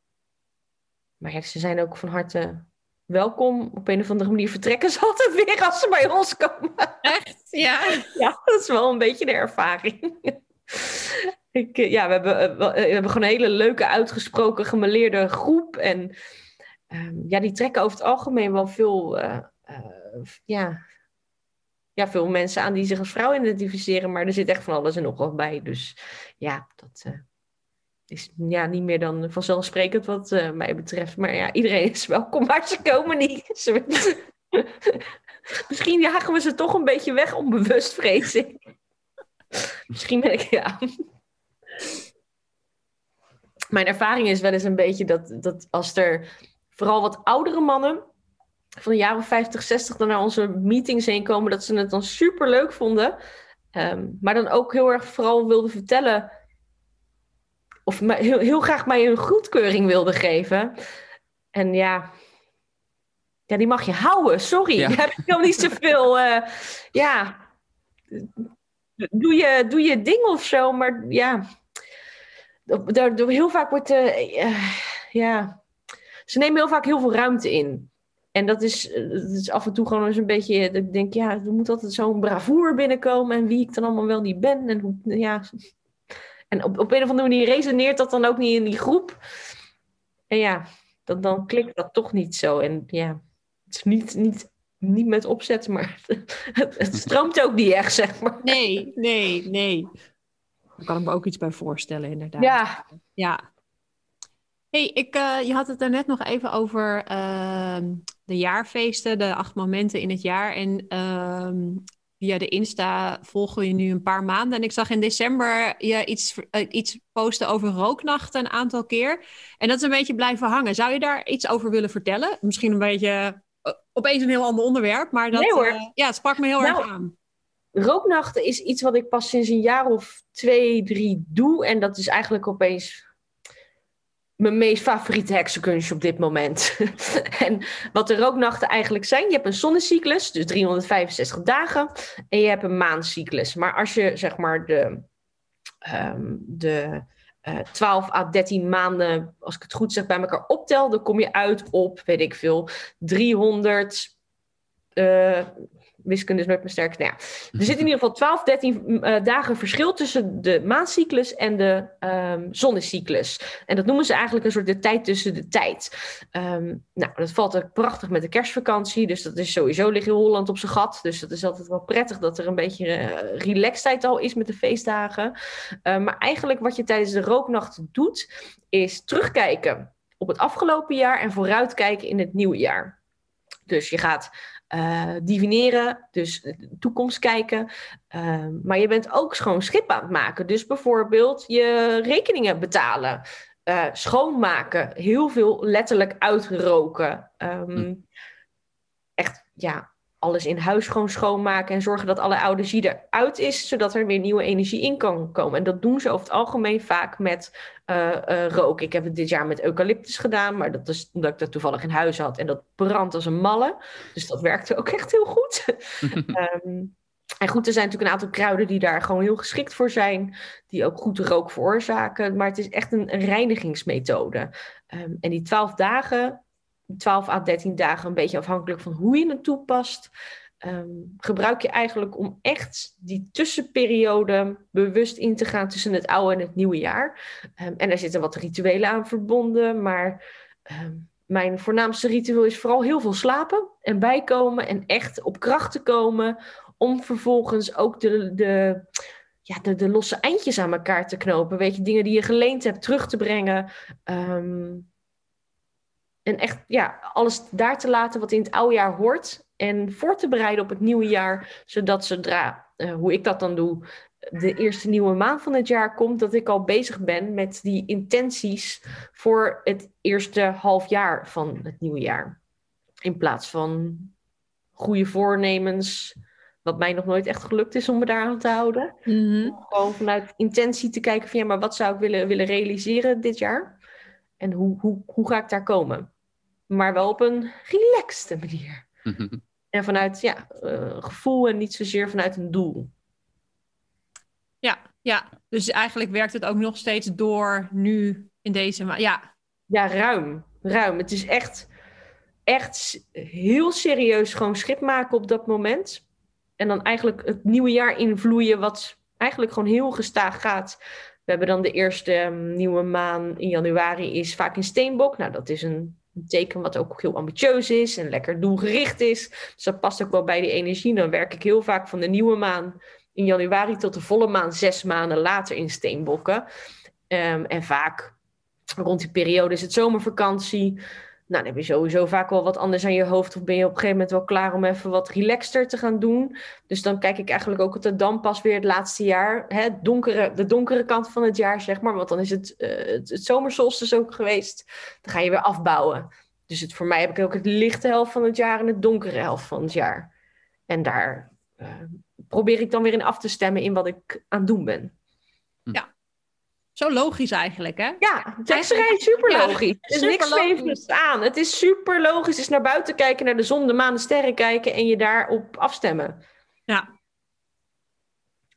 maar ja, ze zijn ook van harte welkom. Op een of andere manier vertrekken ze altijd weer als ze bij ons komen. Echt? Ja. Ja, dat is wel een beetje de ervaring. Ik, eh, ja, we hebben, eh, we hebben gewoon een hele leuke, uitgesproken, gemeleerde groep. En um, ja, die trekken over het algemeen wel veel, uh, uh, ja, ja, veel mensen aan die zich als vrouw identificeren. Maar er zit echt van alles en nog wat bij. Dus ja, dat, uh, is ja, niet meer dan vanzelfsprekend wat uh, mij betreft. Maar ja, iedereen is welkom, maar ze komen niet. Misschien jagen we ze toch een beetje weg, onbewust, vrees ik. Misschien ben ik, ja. Mijn ervaring is wel eens een beetje dat, dat als er vooral wat oudere mannen van de jaren 50, 60 dan naar onze meetings heen komen, dat ze het dan super leuk vonden. Um, maar dan ook heel erg vooral wilden vertellen of heel, heel graag mij een goedkeuring wilde geven. En ja, ja die mag je houden, sorry. Ja. Heb ik nog niet zoveel. Uh, ja, doe je, doe je ding of zo, maar ja. Door, heel vaak wordt. Uh, ja, ze nemen heel vaak heel veel ruimte in. En dat is, dat is af en toe gewoon eens een beetje. Dat ik denk, ja, er moet altijd zo'n bravoer binnenkomen. En wie ik dan allemaal wel niet ben. En ja, en op, op een of andere manier resoneert dat dan ook niet in die groep. En ja, dan, dan klikt dat toch niet zo. En ja, het is niet, niet, niet met opzet, maar het, het stroomt ook niet echt, zeg maar. Nee, nee, nee. Daar kan ik me ook iets bij voorstellen, inderdaad. Ja. Ja. hey, ik, uh, je had het net nog even over uh, de jaarfeesten, de acht momenten in het jaar. En uh, via de Insta volgen je nu een paar maanden. En ik zag in december je iets, uh, iets posten over rooknachten een aantal keer. En dat is een beetje blijven hangen. Zou je daar iets over willen vertellen? Misschien een beetje uh, opeens een heel ander onderwerp, maar dat nee, uh, ja, het sprak me heel nou, erg aan. Rooknachten is iets wat ik pas sinds een jaar of twee, drie doe. En dat is eigenlijk opeens mijn meest favoriete heksenkunstje op dit moment. en wat de rooknachten eigenlijk zijn, je hebt een zonnecyclus, dus 365 dagen, en je hebt een maancyclus. Maar als je zeg maar de, um, de uh, 12 à 13 maanden, als ik het goed zeg, bij elkaar optel, dan kom je uit op, weet ik veel, 300. Uh, wiskunde is nooit meer sterk. Nou er zit in ieder geval 12, 13 uh, dagen verschil tussen de maancyclus en de um, zonnecyclus. En dat noemen ze eigenlijk een soort de tijd tussen de tijd. Um, nou, dat valt ook prachtig met de kerstvakantie. Dus dat is sowieso ligt heel Holland op zijn gat. Dus dat is altijd wel prettig dat er een beetje uh, al is met de feestdagen. Uh, maar eigenlijk wat je tijdens de rooknacht doet, is terugkijken op het afgelopen jaar en vooruitkijken in het nieuwe jaar. Dus je gaat uh, divineren, dus toekomst kijken. Uh, maar je bent ook gewoon schip aan het maken. Dus bijvoorbeeld je rekeningen betalen, uh, schoonmaken, heel veel letterlijk uitroken. Um, hm. Echt, ja, alles in huis gewoon schoonmaken en zorgen dat alle oude zie eruit is, zodat er weer nieuwe energie in kan komen. En dat doen ze over het algemeen vaak met uh, rook. Ik heb het dit jaar met eucalyptus gedaan, maar dat is omdat ik dat toevallig in huis had en dat brandt als een malle. Dus dat werkte ook echt heel goed. um, en goed, er zijn natuurlijk een aantal kruiden die daar gewoon heel geschikt voor zijn, die ook goed rook veroorzaken. Maar het is echt een, een reinigingsmethode. Um, en die twaalf dagen, 12 à 13 dagen, een beetje afhankelijk van hoe je het toepast, um, gebruik je eigenlijk om echt die tussenperiode bewust in te gaan tussen het oude en het nieuwe jaar. Um, en daar zitten wat rituelen aan verbonden, maar mijn voornaamste ritueel is vooral heel veel slapen en bijkomen en echt op kracht te komen om vervolgens ook de, de, ja, de, de losse eindjes aan elkaar te knopen. Weet je, dingen die je geleend hebt terug te brengen. Ehm, en echt ja, alles daar te laten wat in het oude jaar hoort. En voor te bereiden op het nieuwe jaar. Zodat zodra, uh, hoe ik dat dan doe, de eerste nieuwe maand van het jaar komt, dat ik al bezig ben met die intenties voor het eerste half jaar van het nieuwe jaar. In plaats van goede voornemens, wat mij nog nooit echt gelukt is om me daar aan te houden. Mhm. Gewoon vanuit intentie te kijken van ja, maar wat zou ik willen, willen realiseren dit jaar? En hoe, hoe, hoe ga ik daar komen? Maar wel op een relaxte manier. En vanuit ja, uh, gevoel en niet zozeer vanuit een doel. Ja, ja, dus eigenlijk werkt het ook nog steeds door nu in deze maand. Ja. ja, ruim. Ruim. Het is echt, echt heel serieus gewoon schip maken op dat moment. En dan eigenlijk het nieuwe jaar invloeien, wat eigenlijk gewoon heel gestaag gaat. We hebben dan de eerste um, nieuwe maan in januari, is vaak in Steenbok. Nou, dat is een, teken wat ook heel ambitieus is en lekker doelgericht is. Dus dat past ook wel bij die energie. Dan werk ik heel vaak van de nieuwe maan in januari tot de volle maan zes maanden later in Steenbokken. Um, en vaak rond die periode is het zomervakantie. Nou, dan heb je sowieso vaak wel wat anders aan je hoofd. Of ben je op een gegeven moment wel klaar om even wat relaxter te gaan doen. Dus dan kijk ik eigenlijk ook altijd dan pas weer het laatste jaar. Hè, donkere, de donkere kant van het jaar, zeg maar. Want dan is het, uh, het, het zomersolstice ook geweest. Dan ga je weer afbouwen. Dus het, voor mij heb ik ook het lichte helft van het jaar en het donkere helft van het jaar. En daar uh, probeer ik dan weer in af te stemmen in wat ik aan het doen ben. Ja, zo logisch eigenlijk, hè? Ja, teksterij is super logisch. Ja, er is niks zwevends aan. Het is super logisch. Het is naar buiten kijken, naar de zon, de maan, de sterren kijken en je daarop afstemmen. Ja.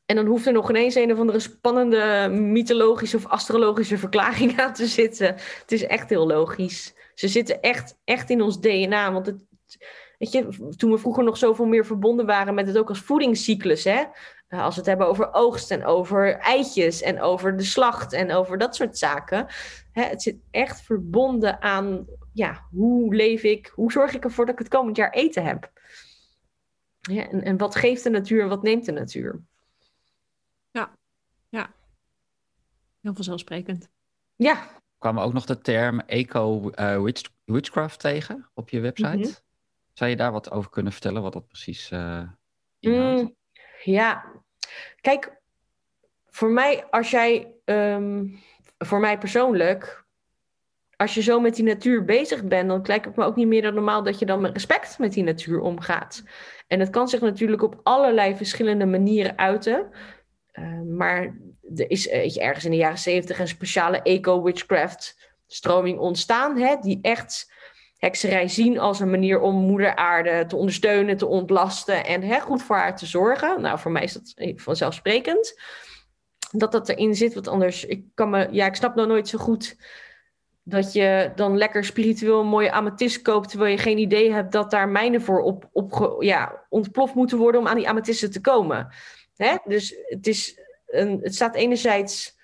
En dan hoeft er nog ineens een of andere spannende mythologische of astrologische verklaring aan te zitten. Het is echt heel logisch. Ze zitten echt, echt in ons DNA. Want het, weet je, toen we vroeger nog zoveel meer verbonden waren met het ook als voedingscyclus, hè? Uh, als we het hebben over oogst en over eitjes en over de slacht en over dat soort zaken. Hè, het zit echt verbonden aan ja, hoe leef ik, hoe zorg ik ervoor dat ik het komend jaar eten heb. Ja, en, en wat geeft de natuur en wat neemt de natuur? Ja, ja. Heel vanzelfsprekend. Ja. Kwamen ook nog de term eco-witchcraft uh, tegen op je website? Mm-hmm. Zou je daar wat over kunnen vertellen, wat dat precies uh, inhoudt? Mm, ja, kijk, voor mij, als jij, um, voor mij persoonlijk, als je zo met die natuur bezig bent, dan lijkt het me ook niet meer dan normaal dat je dan met respect met die natuur omgaat. En dat kan zich natuurlijk op allerlei verschillende manieren uiten. Uh, maar er is je, ergens in de jaren zeventig een speciale eco-witchcraft stroming ontstaan, hè, die echt hekserij zien als een manier om moeder aarde te ondersteunen, te ontlasten en hè, goed voor haar te zorgen. Nou, voor mij is dat vanzelfsprekend. Dat dat erin zit, want anders, ik kan me, ja, ik snap nou nooit zo goed dat je dan lekker spiritueel een mooie amethyst koopt, terwijl je geen idee hebt dat daar mijnen voor op, op ja, ontploft moeten worden om aan die amethysten te komen. Hè? Dus het, is een, het staat enerzijds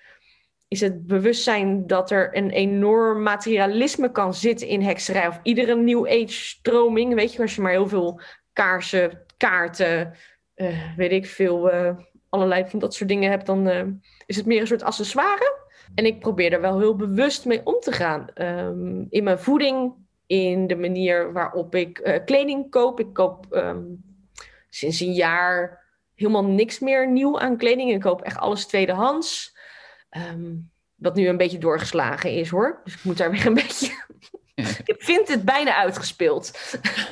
is het bewustzijn dat er een enorm materialisme kan zitten in hekserij. Of iedere New Age stroming. Weet je, als je maar heel veel kaarsen, kaarten, uh, weet ik veel, uh, allerlei van dat soort dingen hebt, dan uh, is het meer een soort accessoire. En ik probeer er wel heel bewust mee om te gaan. Um, in mijn voeding, in de manier waarop ik kleding koop. Ik koop um, sinds een jaar helemaal niks meer nieuw aan kleding. Ik koop echt alles tweedehands. Um, wat nu een beetje doorgeslagen is hoor. Dus ik moet daar weer een beetje ik vind het bijna uitgespeeld.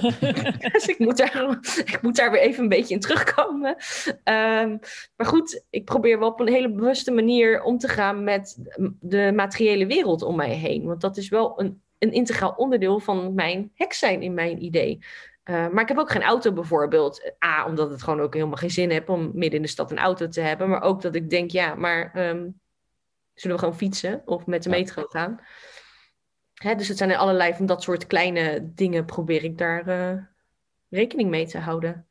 dus ik moet, daar, ik moet daar weer even een beetje in terugkomen. Ehm, maar goed, ik probeer wel op een hele bewuste manier om te gaan met de materiële wereld om mij heen. Want dat is wel een, een integraal onderdeel van mijn heks zijn in mijn idee. Uh, maar ik heb ook geen auto bijvoorbeeld. A, omdat het gewoon ook helemaal geen zin heb om midden in de stad een auto te hebben. Maar ook dat ik denk, ja, maar um, zullen we gewoon fietsen of met de metro gaan? Hè, dus het zijn allerlei van dat soort kleine dingen probeer ik daar uh, rekening mee te houden.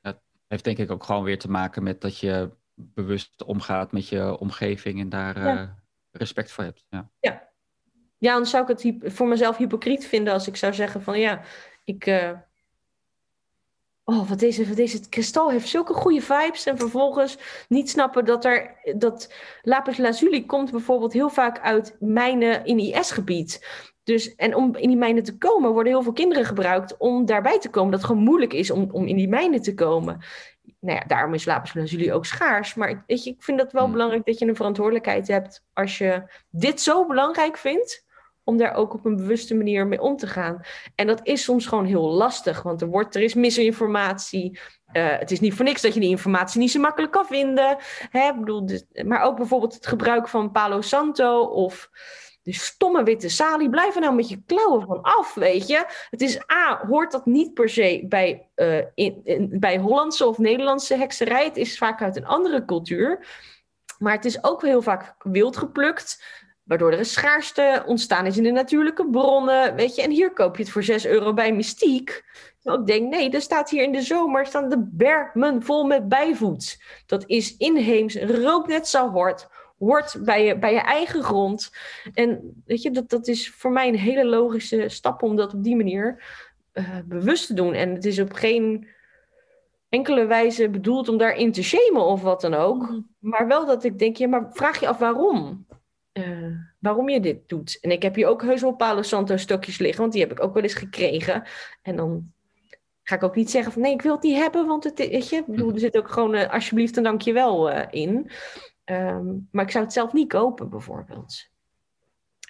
Het heeft denk ik ook gewoon weer te maken met dat je bewust omgaat met je omgeving en daar ja. uh, respect voor hebt. Ja. ja. Ja, dan zou ik het voor mezelf hypocriet vinden als ik zou zeggen van ja, ik, uh, oh, wat deze, wat deze kristal heeft zulke goede vibes. En vervolgens niet snappen dat er dat lapis lazuli komt bijvoorbeeld heel vaak uit mijnen in IS-gebied. Dus, en om in die mijnen te komen, worden heel veel kinderen gebruikt om daarbij te komen. Dat het gewoon moeilijk is om, om in die mijnen te komen. Nou ja, daarom is lapis lazuli ook schaars. Maar weet je, ik vind het wel hmm. belangrijk dat je een verantwoordelijkheid hebt als je dit zo belangrijk vindt om daar ook op een bewuste manier mee om te gaan. En dat is soms gewoon heel lastig, want er, wordt, er is misinformatie. Uh, het is niet voor niks dat je die informatie niet zo makkelijk kan vinden. Hè? Bedoel, dus, maar ook bijvoorbeeld het gebruik van Palo Santo of de stomme witte salie. Blijf er nou met je klauwen van af, weet je. Het is A, hoort dat niet per se bij, in, in, bij Hollandse of Nederlandse hekserij. Het is vaak uit een andere cultuur. Maar het is ook heel vaak wild geplukt. Waardoor er een schaarste ontstaan is in de natuurlijke bronnen. Weet je, en hier koop je het voor 6 euro bij Mystiek. Ik denk, nee, er staat hier in de zomer staan de bermen vol met bijvoed. Dat is inheems, rookt net zo hard, hoort bij je, bij je eigen grond. En weet je, dat, dat is voor mij een hele logische stap om dat op die manier uh, bewust te doen. En het is op geen enkele wijze bedoeld om daarin te shamen of wat dan ook. Mhm. Maar wel dat ik denk, ja, maar vraag je af waarom? Uh, waarom je dit doet. En ik heb hier ook heus wel Palo Santo stokjes liggen, want die heb ik ook wel eens gekregen. En dan ga ik ook niet zeggen van nee, ik wil het niet hebben, want het, weet je, bedoel, er zit ook gewoon uh, alsjeblieft een dankjewel uh, in. Um, maar ik zou het zelf niet kopen, bijvoorbeeld.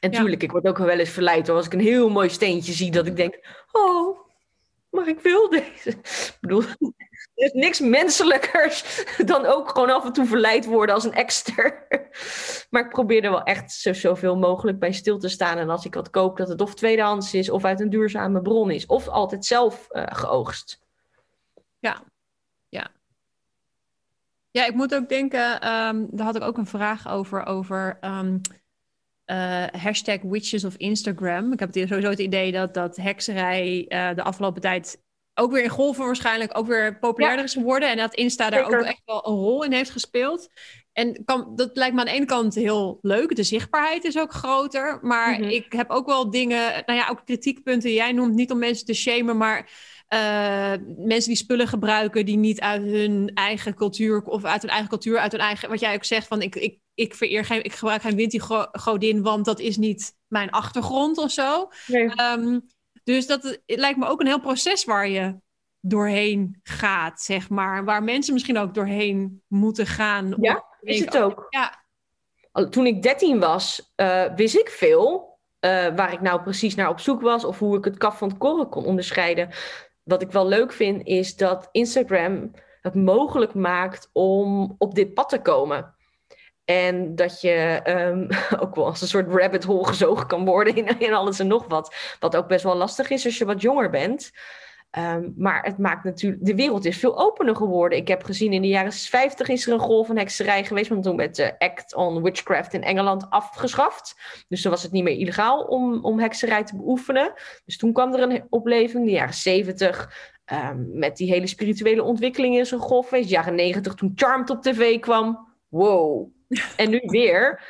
En tuurlijk, ik word ook wel eens verleid hoor, als ik een heel mooi steentje zie, dat ik denk, oh, maar ik wil deze. Ik bedoel, is niks menselijkers dan ook gewoon af en toe verleid worden als een exter. Maar ik probeer er wel echt zo, zoveel mogelijk bij stil te staan. En als ik wat koop, dat het of tweedehands is, of uit een duurzame bron is, of altijd zelf uh, geoogst. Ja, ja. Ja, ik moet ook denken, um, daar had ik ook een vraag over, over um, uh, hashtag witches of Instagram. Ik heb sowieso het idee dat, dat hekserij uh, de afgelopen tijd ook weer in golven waarschijnlijk ook weer populairder is geworden. En dat Insta daar ook echt wel een rol in heeft gespeeld. En kan, dat lijkt me aan de ene kant heel leuk. De zichtbaarheid is ook groter. Maar mhm. ik heb ook wel dingen, nou ja, ook kritiekpunten. Jij noemt niet om mensen te shamen, maar uh, mensen die spullen gebruiken die niet uit hun eigen cultuur of uit hun eigen cultuur, uit hun eigen, wat jij ook zegt van ik, ik, ik vereer geen, ik gebruik geen Winti-godin, want dat is niet mijn achtergrond of zo. Um, dus dat het lijkt me ook een heel proces waar je doorheen gaat, zeg maar. Waar mensen misschien ook doorheen moeten gaan. Ja, is het ook. Ja. Toen ik 13 was, uh, wist ik veel. Uh, waar ik nou precies naar op zoek was. Of hoe ik het kaf van het koren kon onderscheiden. Wat ik wel leuk vind, is dat Instagram het mogelijk maakt om op dit pad te komen. En dat je um, ook wel als een soort rabbit hole gezogen kan worden in, in, alles en nog wat. Wat ook best wel lastig is als je wat jonger bent. Um, maar het maakt natuurlijk, de wereld is veel opener geworden. Ik heb gezien in de jaren 50 is er een golf van hekserij geweest, want toen werd de Act on Witchcraft in Engeland afgeschaft. Dus dan was het niet meer illegaal om, om hekserij te beoefenen. Dus toen kwam er een opleving, in de jaren 70. Um, ehm, met die hele spirituele ontwikkelingen is een golf geweest. Jaren 90 toen Charmed op tv kwam. Wow, en nu weer.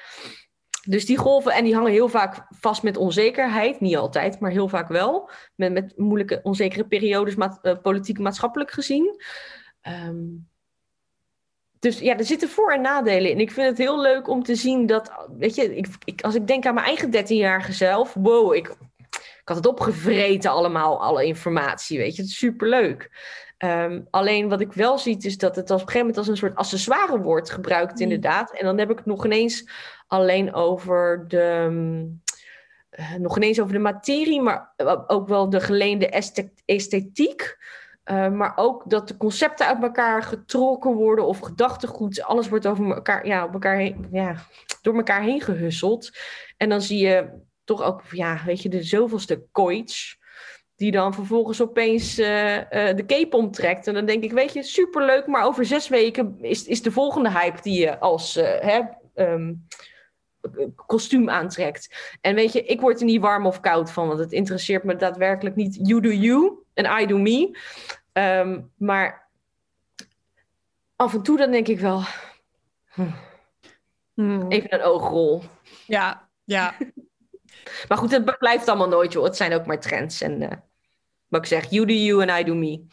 Dus die golven, en die hangen heel vaak vast met onzekerheid. Niet altijd, maar heel vaak wel. Met, met moeilijke, onzekere periodes, uh, politiek maatschappelijk gezien. Um, dus ja, er zitten voor- en nadelen in. Ik vind het heel leuk om te zien dat, weet je, ik, als ik denk aan mijn eigen 13-jarige zelf, wow, ik, ik had het opgevreten allemaal, alle informatie, weet je, het is superleuk. Um, alleen wat ik wel zie, is dat het als, op een gegeven moment als een soort accessoire wordt gebruikt, mm. inderdaad. En dan heb ik het nog ineens alleen over de, eh, nog ineens over de materie, maar ook wel de geleende esthetiek. Uh, maar ook dat de concepten uit elkaar getrokken worden of gedachtegoed. Alles wordt over elkaar, ja, op elkaar heen, ja, door elkaar heen gehusseld. En dan zie je toch ook, ja, weet je, de zoveelste coach. Die dan vervolgens opeens uh, uh, de cape omtrekt. En dan denk ik, weet je, superleuk. Maar over zes weken is, is de volgende hype die je als hè, um, kostuum aantrekt. En weet je, ik word er niet warm of koud van, want het interesseert me daadwerkelijk niet. You do you en I do me. Ehm, maar af en toe dan denk ik wel. Hmm. Even een oogrol. Ja, ja. maar goed, het blijft allemaal nooit, joh. Het zijn ook maar trends. En wat ik zeg, you do you and I do me.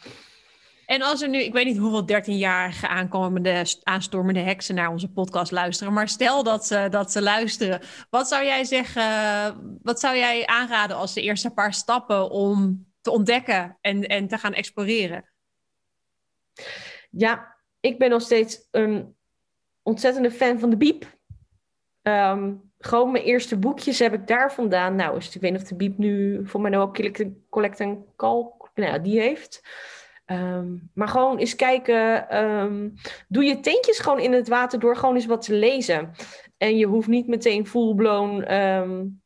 En als er nu, ik weet niet hoeveel 13-jarige aankomende, aanstormende heksen naar onze podcast luisteren, maar stel dat ze, dat ze luisteren, wat zou jij zeggen, wat zou jij aanraden als de eerste paar stappen om te ontdekken en, en te gaan exploreren? Ja, ik ben nog steeds een ontzettende fan van de Biep. Ehm, gewoon mijn eerste boekjes heb ik daar vandaan. Nou, is, ik weet niet of de Biep nu voor mij nou ook Collect en Kalk, nou, die heeft. Ehm, maar gewoon eens kijken, um, doe je teentjes gewoon in het water door gewoon eens wat te lezen. En je hoeft niet meteen full-blown um,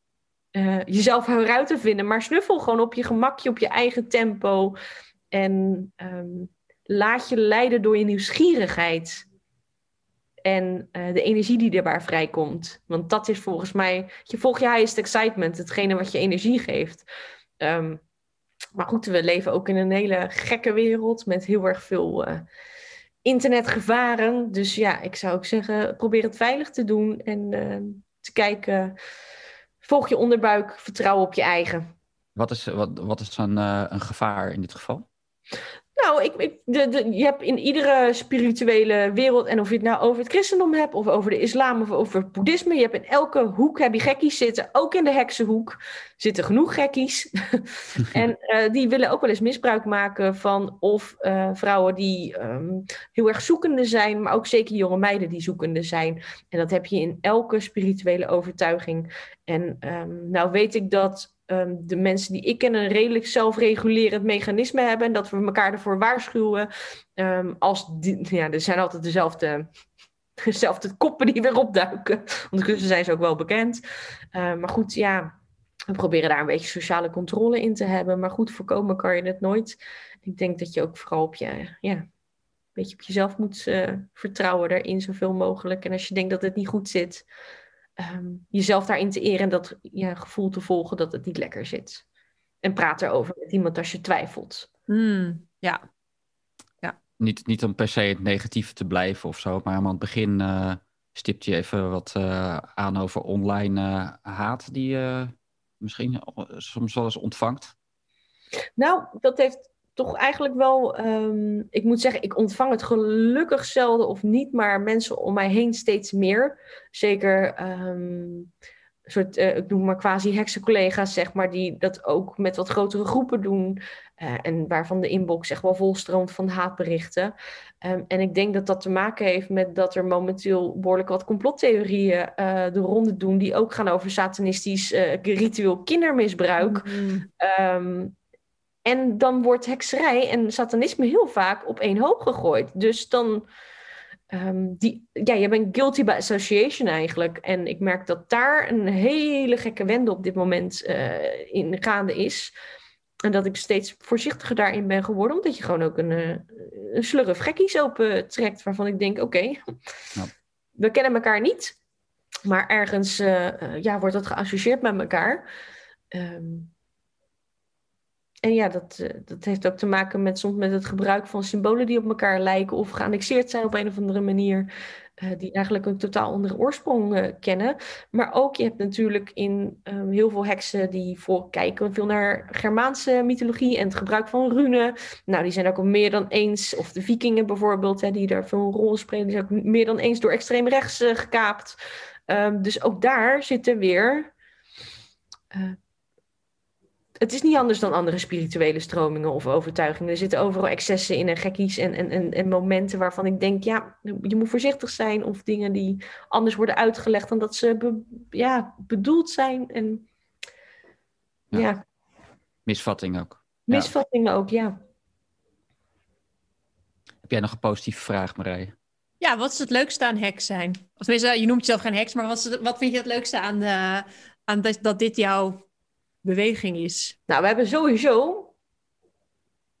uh, jezelf eruit te vinden, maar snuffel gewoon op je gemakje, op je eigen tempo. En laat je leiden door je nieuwsgierigheid. En uh, de energie die erbij vrijkomt. Want dat is volgens mij, je volgt je highest excitement, hetgene wat je energie geeft. Um, maar goed, we leven ook in een hele gekke wereld met heel erg veel uh, internetgevaren. Dus ja, ik zou ook zeggen, probeer het veilig te doen en uh, te kijken. Volg je onderbuik, vertrouw op je eigen. Wat is, wat, wat is een, uh, een gevaar in dit geval? Nou, ik, ik, de, de, je hebt in iedere spirituele wereld, en of je het nou over het christendom hebt, of over de islam, of over het boeddhisme, je hebt in elke hoek heb je gekkies zitten. Ook in de heksenhoek zitten genoeg gekkies. en uh, die willen ook wel eens misbruik maken van of uh, vrouwen die um, heel erg zoekende zijn, maar ook zeker jonge meiden die zoekende zijn. En dat heb je in elke spirituele overtuiging. En um, nou weet ik dat um, de mensen die ik ken een redelijk zelfregulerend mechanisme hebben. En dat we elkaar ervoor waarschuwen. Um, als ja, er zijn altijd dezelfde, dezelfde koppen die weer opduiken. Ondertussen zijn ze ook wel bekend. Uh, maar goed, ja, we proberen daar een beetje sociale controle in te hebben. Maar goed, voorkomen kan je het nooit. Ik denk dat je ook vooral op je, ja, een beetje op jezelf moet uh, vertrouwen daarin zoveel mogelijk. En als je denkt dat het niet goed zit, um, jezelf daarin te eren en dat ja, gevoel te volgen dat het niet lekker zit. En praat erover met iemand als je twijfelt. Hmm, ja. ja. Niet, niet om per se het negatieve te blijven of zo, maar aan het begin uh, stipt je even wat uh, aan over online uh, haat die je misschien soms wel eens ontvangt. Nou, dat heeft toch eigenlijk wel, um, ik moet zeggen, ik ontvang het gelukkig zelden of niet, maar mensen om mij heen steeds meer. Zeker, um, soort, uh, ik noem maar quasi heksencollega's, zeg maar, die dat ook met wat grotere groepen doen. Uh, en waarvan de inbox echt wel volstroomt van haatberichten. Um, en ik denk dat dat te maken heeft met dat er momenteel behoorlijk wat complottheorieën uh, de ronde doen, die ook gaan over satanistisch ritueel kindermisbruik. Mm. En dan wordt hekserij en satanisme heel vaak op één hoop gegooid. Dus dan, um, die, ja, je bent guilty by association eigenlijk. En ik merk dat daar een hele gekke wende op dit moment uh, in gaande is. En dat ik steeds voorzichtiger daarin ben geworden, omdat je gewoon ook een, uh, een slurf gekkies open trekt, waarvan ik denk, oké, okay, ja. we kennen elkaar niet, maar ergens uh, ja, wordt dat geassocieerd met elkaar. Um, en ja, dat, eh, dat heeft ook te maken met soms met het gebruik van symbolen die op elkaar lijken of geannexeerd zijn op een of andere manier. Uh, die eigenlijk een totaal andere oorsprong uh, kennen. Maar ook, je hebt natuurlijk in um, heel veel heksen die voor kijken veel naar Germaanse mythologie en het gebruik van runen. Nou, die zijn ook al meer dan eens, of de vikingen bijvoorbeeld, hè, die daar veel een rol spelen, die zijn ook meer dan eens door extreem rechts gekaapt. Um, dus ook daar zitten weer het is niet anders dan andere spirituele stromingen of overtuigingen. Er zitten overal excessen in en gekkies en, en, en, en, momenten waarvan ik denk, ja, je moet voorzichtig zijn. Of dingen die anders worden uitgelegd dan dat ze be, ja, bedoeld zijn. En ja. Ja. Misvatting ook. misvattingen ook, ja. Heb jij nog een positieve vraag, Marije? Ja, wat is het leukste aan heks zijn? Of tenminste, je noemt jezelf geen heks, maar wat, is het- wat vind je het leukste aan, de, aan dat, dat dit jouw beweging is? Nou, we hebben sowieso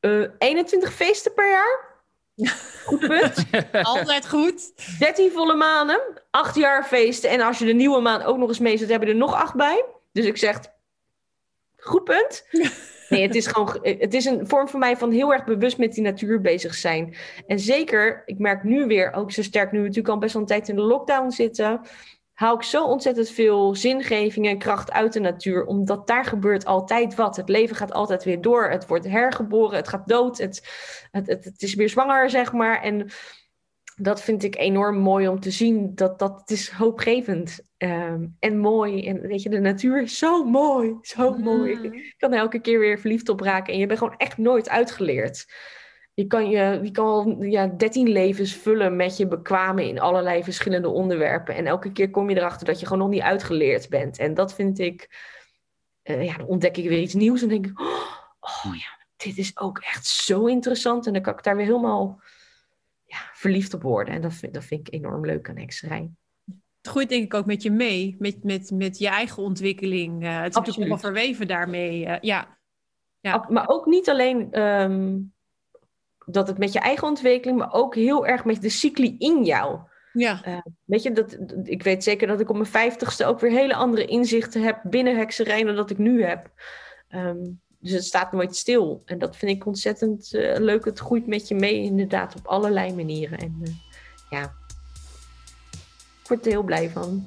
eh 21 feesten per jaar. Goed punt. Altijd goed. 13 volle maanden, 8 jaar feesten. En als je de nieuwe maan ook nog eens mee zet, hebben we er nog 8 bij. Dus ik zeg, goed punt. Nee, het is gewoon, het is een vorm voor mij van heel erg bewust met die natuur bezig zijn. En zeker, ik merk nu weer, ook zo sterk nu we natuurlijk al best wel een tijd in de lockdown zitten, haal ik zo ontzettend veel zingeving en kracht uit de natuur, omdat daar gebeurt altijd wat. Het leven gaat altijd weer door, het wordt hergeboren, het gaat dood, het, het, het, het is weer zwanger, zeg maar. En dat vind ik enorm mooi om te zien. Dat, dat het is hoopgevend ehm, en mooi. En weet je, de natuur is zo mooi, zo mooi. Mm. Je kan er elke keer weer verliefd op raken. En je bent gewoon echt nooit uitgeleerd. Je kan, je, je kan al ja, 13 levens vullen met je bekwamen in allerlei verschillende onderwerpen. En elke keer kom je erachter dat je gewoon nog niet uitgeleerd bent. En dat vind ik, eh, ja, dan ontdek ik weer iets nieuws. En denk ik, oh ja, dit is ook echt zo interessant. En dan kan ik daar weer helemaal ja, verliefd op worden. En dat vind, dat vind ik enorm leuk aan hekserij. Het groeit denk ik ook met je mee, met, met, met je eigen ontwikkeling. Eh, het is natuurlijk Absoluut. ook wel verweven daarmee. eh, ja. Ja. Maar ook niet alleen ehm, dat het met je eigen ontwikkeling, maar ook heel erg met de cycli in jou. ja. Weet je, dat, dat- ik weet zeker dat ik op mijn vijftigste ook weer hele andere inzichten heb binnen hekserij dan dat ik nu heb. Ehm, dus het staat nooit stil. En dat vind ik ontzettend eh, leuk. Het groeit met je mee, inderdaad, op allerlei manieren. En eh, ja, ik word er heel blij van.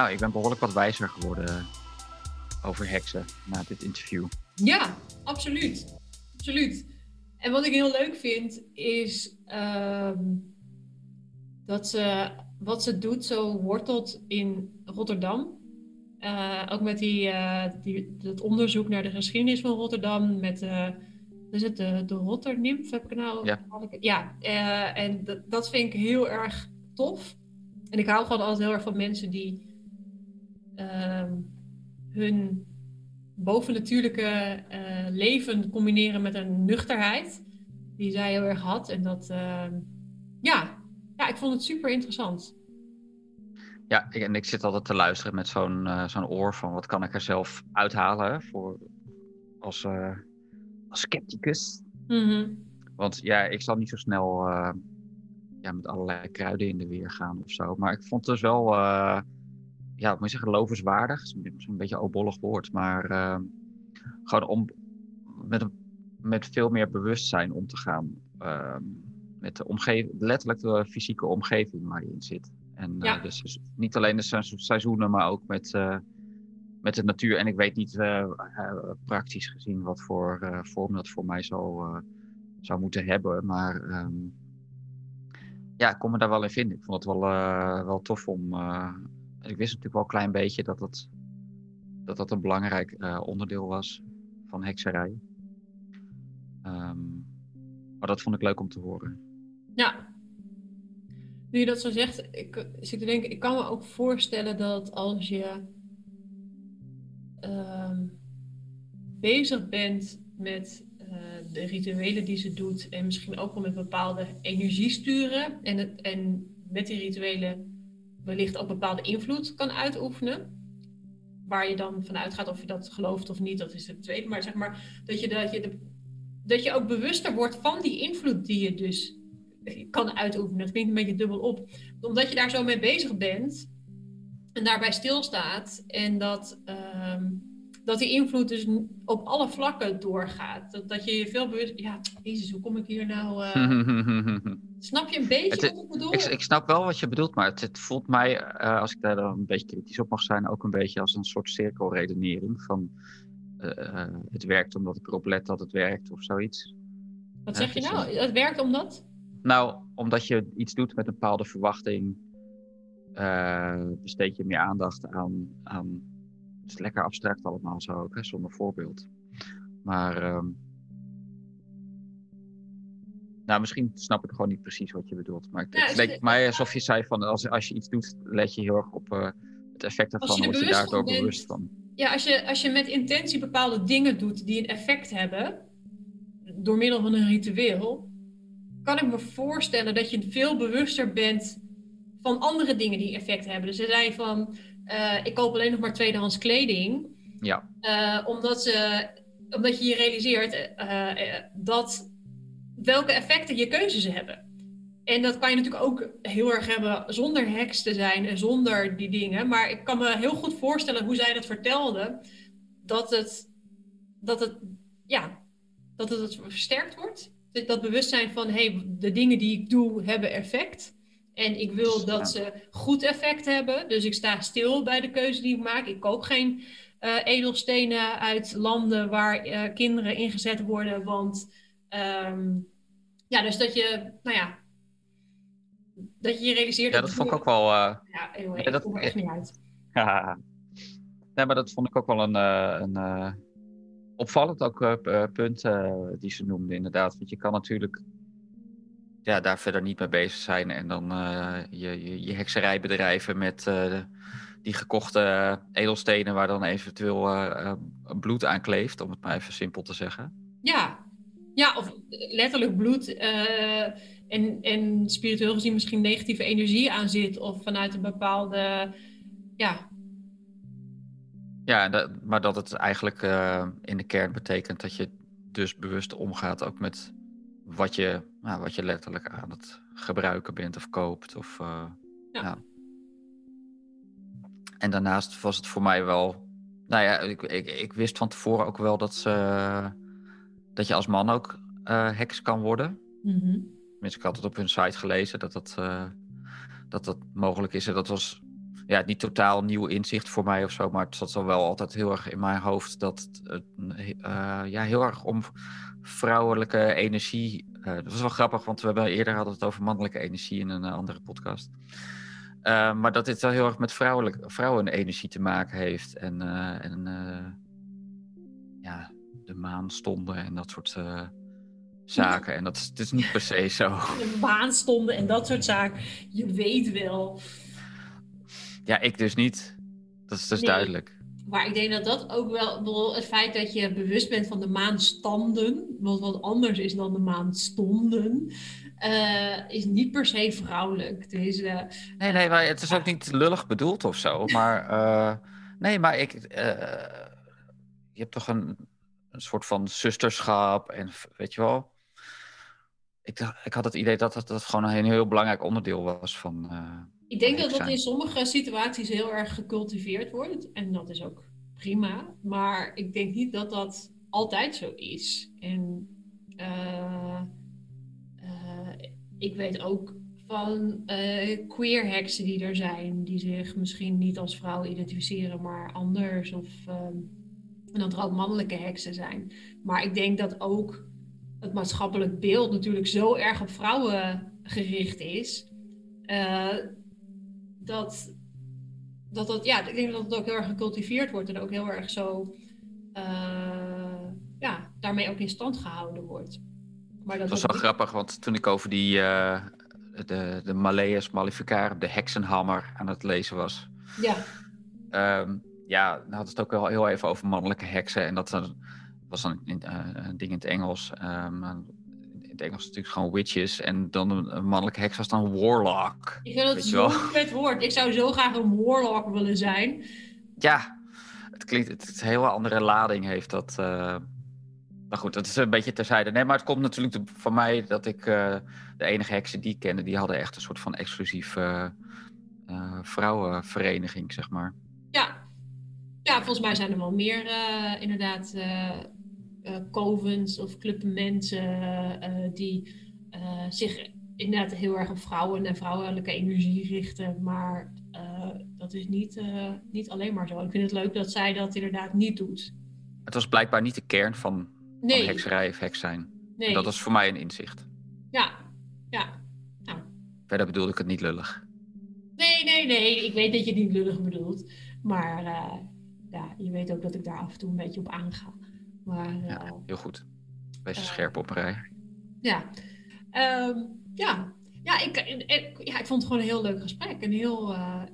Nou, ik ben behoorlijk wat wijzer geworden over heksen na dit interview. Ja, absoluut. Absoluut. En wat ik heel leuk vind is ehm, dat ze wat ze doet zo wortelt in Rotterdam. Eh, ook met die, eh, die, dat onderzoek naar de geschiedenis van Rotterdam. Met is het de, de Rotternimf, heb ik nou? Ja. ja eh, en dat- vind ik heel erg tof. En ik hou gewoon altijd heel erg van mensen die hun bovennatuurlijke eh, leven combineren met een nuchterheid. Die zij heel erg had. En dat, ehm, ja. ja, ik vond het super interessant. Ja, ik, en ik zit altijd te luisteren met zo'n eh, zo'n oor van wat kan ik er zelf uithalen voor, als, eh, als scepticus. Mhm. Want ja, ik zal niet zo snel ja, met allerlei kruiden in de weer gaan of zo. Maar ik vond het dus wel, ja, moet je zeggen, lovenswaardig. Is een- beetje een obollig woord, maar eh, gewoon om met, met veel meer bewustzijn om te gaan. eh, met de omgeving, letterlijk de fysieke omgeving waar je in zit. En eh, Ja. dus niet alleen de seizo- seizoenen, maar ook met, eh, met de natuur. En ik weet niet eh, praktisch gezien wat voor vorm dat voor mij zou, zou moeten hebben. Maar ehm, ja, ik kon me daar wel in vinden. Ik vond het wel, wel tof om. Ik wist natuurlijk wel een klein beetje dat dat, dat, dat een belangrijk eh, onderdeel was van hekserij. Ehm, maar dat vond ik leuk om te horen. Ja. Nu je dat zo zegt, ik zit te denken, ik kan me ook voorstellen dat als je ehm, bezig bent met eh, de rituelen die ze doet en misschien ook wel met bepaalde energie sturen en, het, en met die rituelen wellicht ook bepaalde invloed kan uitoefenen. Waar je dan vanuit gaat of je dat gelooft of niet, dat is het tweede. Maar zeg maar dat je, dat je, dat je ook bewuster wordt van die invloed die je dus kan uitoefenen. Dat klinkt een beetje dubbel op. Omdat je daar zo mee bezig bent en daarbij stilstaat en dat, ehm, dat die invloed dus op alle vlakken doorgaat. Dat, dat je je veel bewust... Ja, jezus, hoe kom ik hier nou... eh, snap je een beetje Het- wat ik bedoel? ik, ik snap wel wat je bedoelt, maar het, het voelt mij, eh, als ik daar dan een beetje kritisch op mag zijn, ook een beetje als een soort cirkelredenering van eh, het werkt omdat ik erop let dat het werkt of zoiets. wat zeg je nou? Het werkt omdat? Nou, omdat je iets doet met een bepaalde verwachting, besteed je meer aandacht aan, aan. Het is lekker abstract allemaal zo ook, hè, zonder voorbeeld. Maar ehm, Nou, misschien snap ik gewoon niet precies wat je bedoelt. Maar het, Ja, het is leek de- mij alsof je zei van als, als je iets doet, let je heel erg op eh, het effect ervan. je er Word je bewust daardoor bent. bewust van. Ja, als je, als je met intentie bepaalde dingen doet die een effect hebben, door middel van een ritueel, kan ik me voorstellen dat je veel bewuster bent van andere dingen die effect hebben. Dus ze zei van, eh, ik koop alleen nog maar tweedehands kleding, Ja, eh, omdat, ze, omdat je je realiseert eh, dat welke effecten je keuzes hebben. En dat kan je natuurlijk ook heel erg hebben zonder heks te zijn en zonder die dingen. Maar ik kan me heel goed voorstellen hoe zij dat vertelde. Dat het, dat het, ja, dat het versterkt wordt. Dat- Dat bewustzijn van, hé, hey, de dingen die ik doe hebben effect. En ik wil dat ze goed effect hebben. Dus ik sta stil bij de keuze die ik maak. Ik koop geen eh, edelstenen uit landen waar eh, kinderen ingezet worden. Want ehm, ja, dus dat je, nou ja, dat je je realiseert. ja dat vond ik ook wel. eh, Ja, anyway, Ja, dat- ik kom er echt niet uit. Nee, maar dat vond ik ook wel een, een opvallend ook, punt die ze noemde, inderdaad. Want je kan natuurlijk ja, daar verder niet mee bezig zijn en dan eh, je, je, je hekserijbedrijven met eh, die gekochte edelstenen waar dan eventueel eh, eh, bloed aan kleeft, om het maar even simpel te zeggen. Ja. ja, of letterlijk bloed eh, en, en spiritueel gezien misschien negatieve energie aan zit. Of vanuit een bepaalde, ja, Ja, dat, maar dat het eigenlijk eh, in de kern betekent dat je dus bewust omgaat ook met wat je, nou, wat je letterlijk aan het gebruiken bent of koopt. Of, eh, Ja. ja. En daarnaast was het voor mij wel. Nou ja, ik, ik, ik wist van tevoren ook wel dat, ze, dat je als man ook eh heks kan worden. mhm. Tenminste, ik had het op hun site gelezen dat dat, eh, dat, dat mogelijk is. En dat was ja, niet totaal nieuw inzicht voor mij of zo. Maar het zat wel altijd heel erg in mijn hoofd dat het eh, ja, heel erg om vrouwelijke energie. eh, dat was wel grappig, want we hebben eerder hadden het over mannelijke energie in een eh, andere podcast. Maar dat dit wel heel erg met vrouwelijk, vrouwenenergie te maken heeft. En, en ja, de maanstonden en dat soort zaken. En dat is, het is niet per se zo. een baan stonden en dat soort zaken. Je weet wel. Ja, ik dus niet. Dat is dus Nee. duidelijk. Maar ik denk dat dat ook wel, het feit dat je bewust bent van de maanstanden, wat wat anders is dan de maanstonden, eh, is niet per se vrouwelijk. Dus, Nee, nee, maar het is ook niet lullig bedoeld of zo. Maar eh, nee, maar ik. je hebt toch een, een soort van zusterschap en weet je wel. Ik, ik had het idee dat dat het gewoon een heel belangrijk onderdeel was van. eh, ik denk dat dat in sommige situaties heel erg gecultiveerd wordt. En dat is ook prima. Maar ik denk niet dat dat altijd zo is. En eh, eh, ik weet ook van queer heksen die er zijn, die zich misschien niet als vrouw identificeren, maar anders. Of, ehm, en dat er ook mannelijke heksen zijn. Maar ik denk dat ook het maatschappelijk beeld natuurlijk zo erg op vrouwen gericht is. eh, dat, dat dat, ja, ik denk dat het ook heel erg gecultiveerd wordt en ook heel erg zo, eh, ja, daarmee ook in stand gehouden wordt. Maar dat was wel grappig, want toen ik over die. eh, de, de Malleus Maleficarum, de heksenhammer, aan het lezen was. Ja, Ehm, ja, dan had het ook wel heel even over mannelijke heksen. En dat dan- was dan een, eh, een ding in het Engels. Ehm, in het Engels natuurlijk gewoon witches. En dan een, een mannelijke heks was dan warlock. ik vind dat zo'n vet woord. Ik zou zo graag een warlock willen zijn. Ja, het klinkt, het, het een hele andere lading heeft dat. eh, maar goed, dat is een beetje terzijde. Nee, maar het komt natuurlijk de- van mij dat ik eh, de enige heksen die ik kende, die hadden echt een soort van exclusief eh, eh, vrouwenvereniging, zeg maar. Ja. ja, volgens mij zijn er wel meer eh, inderdaad eh eh, covens of clubmensen eh, die eh, zich inderdaad heel erg op vrouwen en vrouwelijke energie richten. Maar eh, dat is niet, eh, niet alleen maar zo. Ik vind het leuk dat zij dat inderdaad niet doet. Het was blijkbaar niet de kern van, van Nee, hekserij of heks zijn. nee. Dat was voor mij een inzicht. Ja, ja. Verder bedoelde ik het niet lullig. Nee, nee, nee. Ik weet dat je het niet lullig bedoelt. Maar eh, ja, je weet ook dat ik daar af en toe een beetje op aanga. Maar Ja, eh, heel goed. Wees er Eh. scherp op rij. Ja. Ehm, ja. Ja, ik, ik, ja, ik vond het gewoon een heel leuk gesprek. En heel,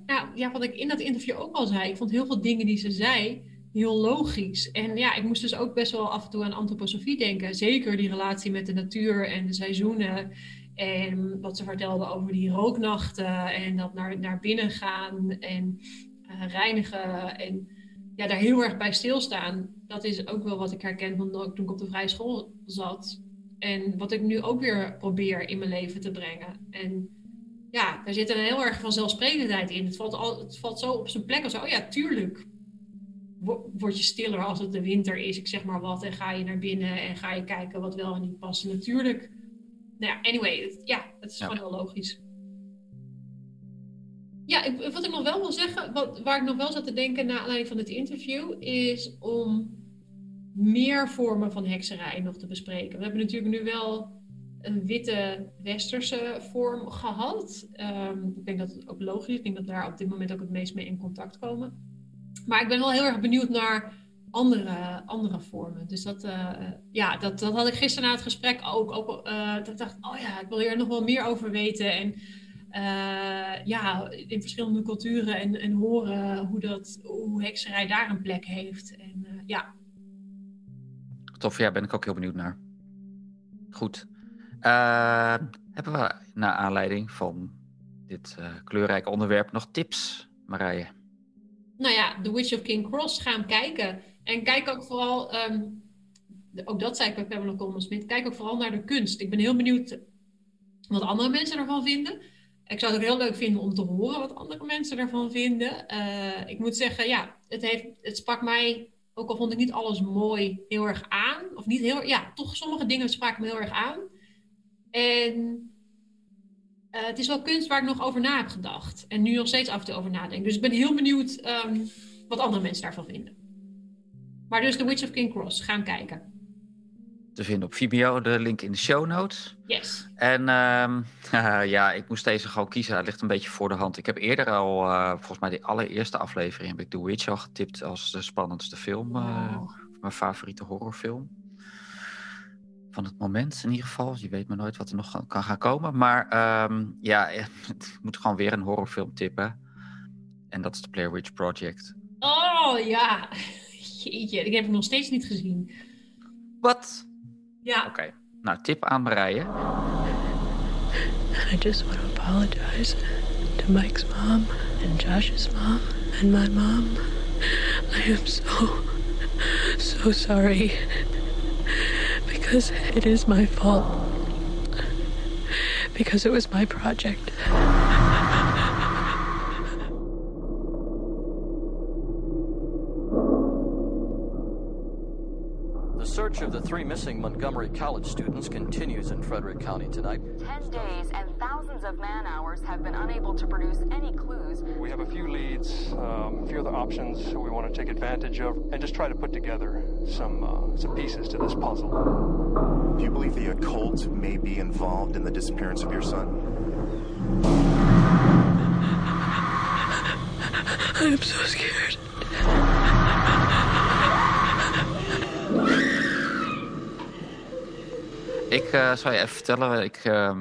nou, ja, wat ik in dat interview ook al zei, ik vond heel veel dingen die ze zei heel logisch. En ja, ik moest dus ook best wel af en toe aan antroposofie denken. Zeker die relatie met de natuur en de seizoenen. En wat ze vertelde over die rooknachten en dat naar, naar binnen gaan en uh, reinigen. En ja, daar heel erg bij stilstaan. Dat is ook wel wat ik herken van toen ik op de vrije school zat. En wat ik nu ook weer probeer in mijn leven te brengen. En ja, daar zit een heel erg vanzelfsprekendheid in. Het valt, al, het valt zo op zijn plek. Als, oh ja, tuurlijk word je stiller als het de winter is, ik zeg maar wat. En ga je naar binnen en ga je kijken wat wel en niet past. Natuurlijk. Nou ja, anyway, het, ja, het is gewoon heel logisch. Ja, ik, wat ik nog wel wil zeggen, wat, waar ik nog wel zat te denken na aanleiding van dit interview, is om meer vormen van hekserij nog te bespreken. We hebben natuurlijk nu wel een witte westerse vorm gehad. Um, ik denk dat het ook logisch is. Ik denk dat daar op dit moment ook het meest mee in contact komen. Maar ik ben wel heel erg benieuwd naar andere, andere vormen. Dus dat, uh, ja, dat, dat had ik gisteren na het gesprek ook. ook uh, dat ik dacht, oh ja, ik wil hier nog wel meer over weten. En ja, in verschillende culturen en, en horen hoe, dat, hoe hekserij daar een plek heeft. En ja. Tof, ja, ben ik ook heel benieuwd naar. Goed. hebben we naar aanleiding van dit kleurrijke onderwerp nog tips, Marije? nou ja, The Witch of King Cross gaan kijken. En kijk ook vooral, ehm, ook dat zei ik bij Pamela Coleman Smith, kijk ook vooral naar de kunst. Ik ben heel benieuwd wat andere mensen ervan vinden. Ik zou het ook heel leuk vinden om te horen wat andere mensen ervan vinden. Uh, ik moet zeggen, ja, het, heeft, het sprak mij, ook al vond ik niet alles mooi, heel erg aan. Of niet heel, ja, toch sommige dingen spraken me heel erg aan. En uh, het is wel kunst waar ik nog over na heb gedacht. En nu nog steeds af en toe over nadenk. Dus ik ben heel benieuwd um, wat andere mensen daarvan vinden. Maar dus The Witch of King Cross, gaan kijken. Te vinden op Vimeo, de link in de show notes. Yes. En um, ja, ik moest deze gewoon kiezen. Het ligt een beetje voor de hand. Ik heb eerder al, uh, volgens mij de allereerste aflevering, heb ik The Witch al getipt als de spannendste film. Uh, wow. mijn favoriete horrorfilm van het moment in ieder geval. Je weet maar nooit wat er nog kan gaan komen. Maar um, ja, het moet gewoon weer een horrorfilm tippen. En dat is de Blair Witch Project. Oh ja, jeetje, ik heb hem nog steeds niet gezien. Wat? Ja. Oké, okay. nou tip aan Marije. I just want to apologize to Mike's mom and Josh's mom and my mom. I am so, so sorry. Because it is my fault. Because it was my project. Of the three missing Montgomery College students continues in Frederick County tonight. Ten days and thousands of man hours have been unable to produce any clues. We have a few leads, um, a few other options we want to take advantage of, and just try to put together some uh, some pieces to this puzzle. Do you believe the occult may be involved in the disappearance of your son? I am so scared. Ik uh, zal je even vertellen, ik uh,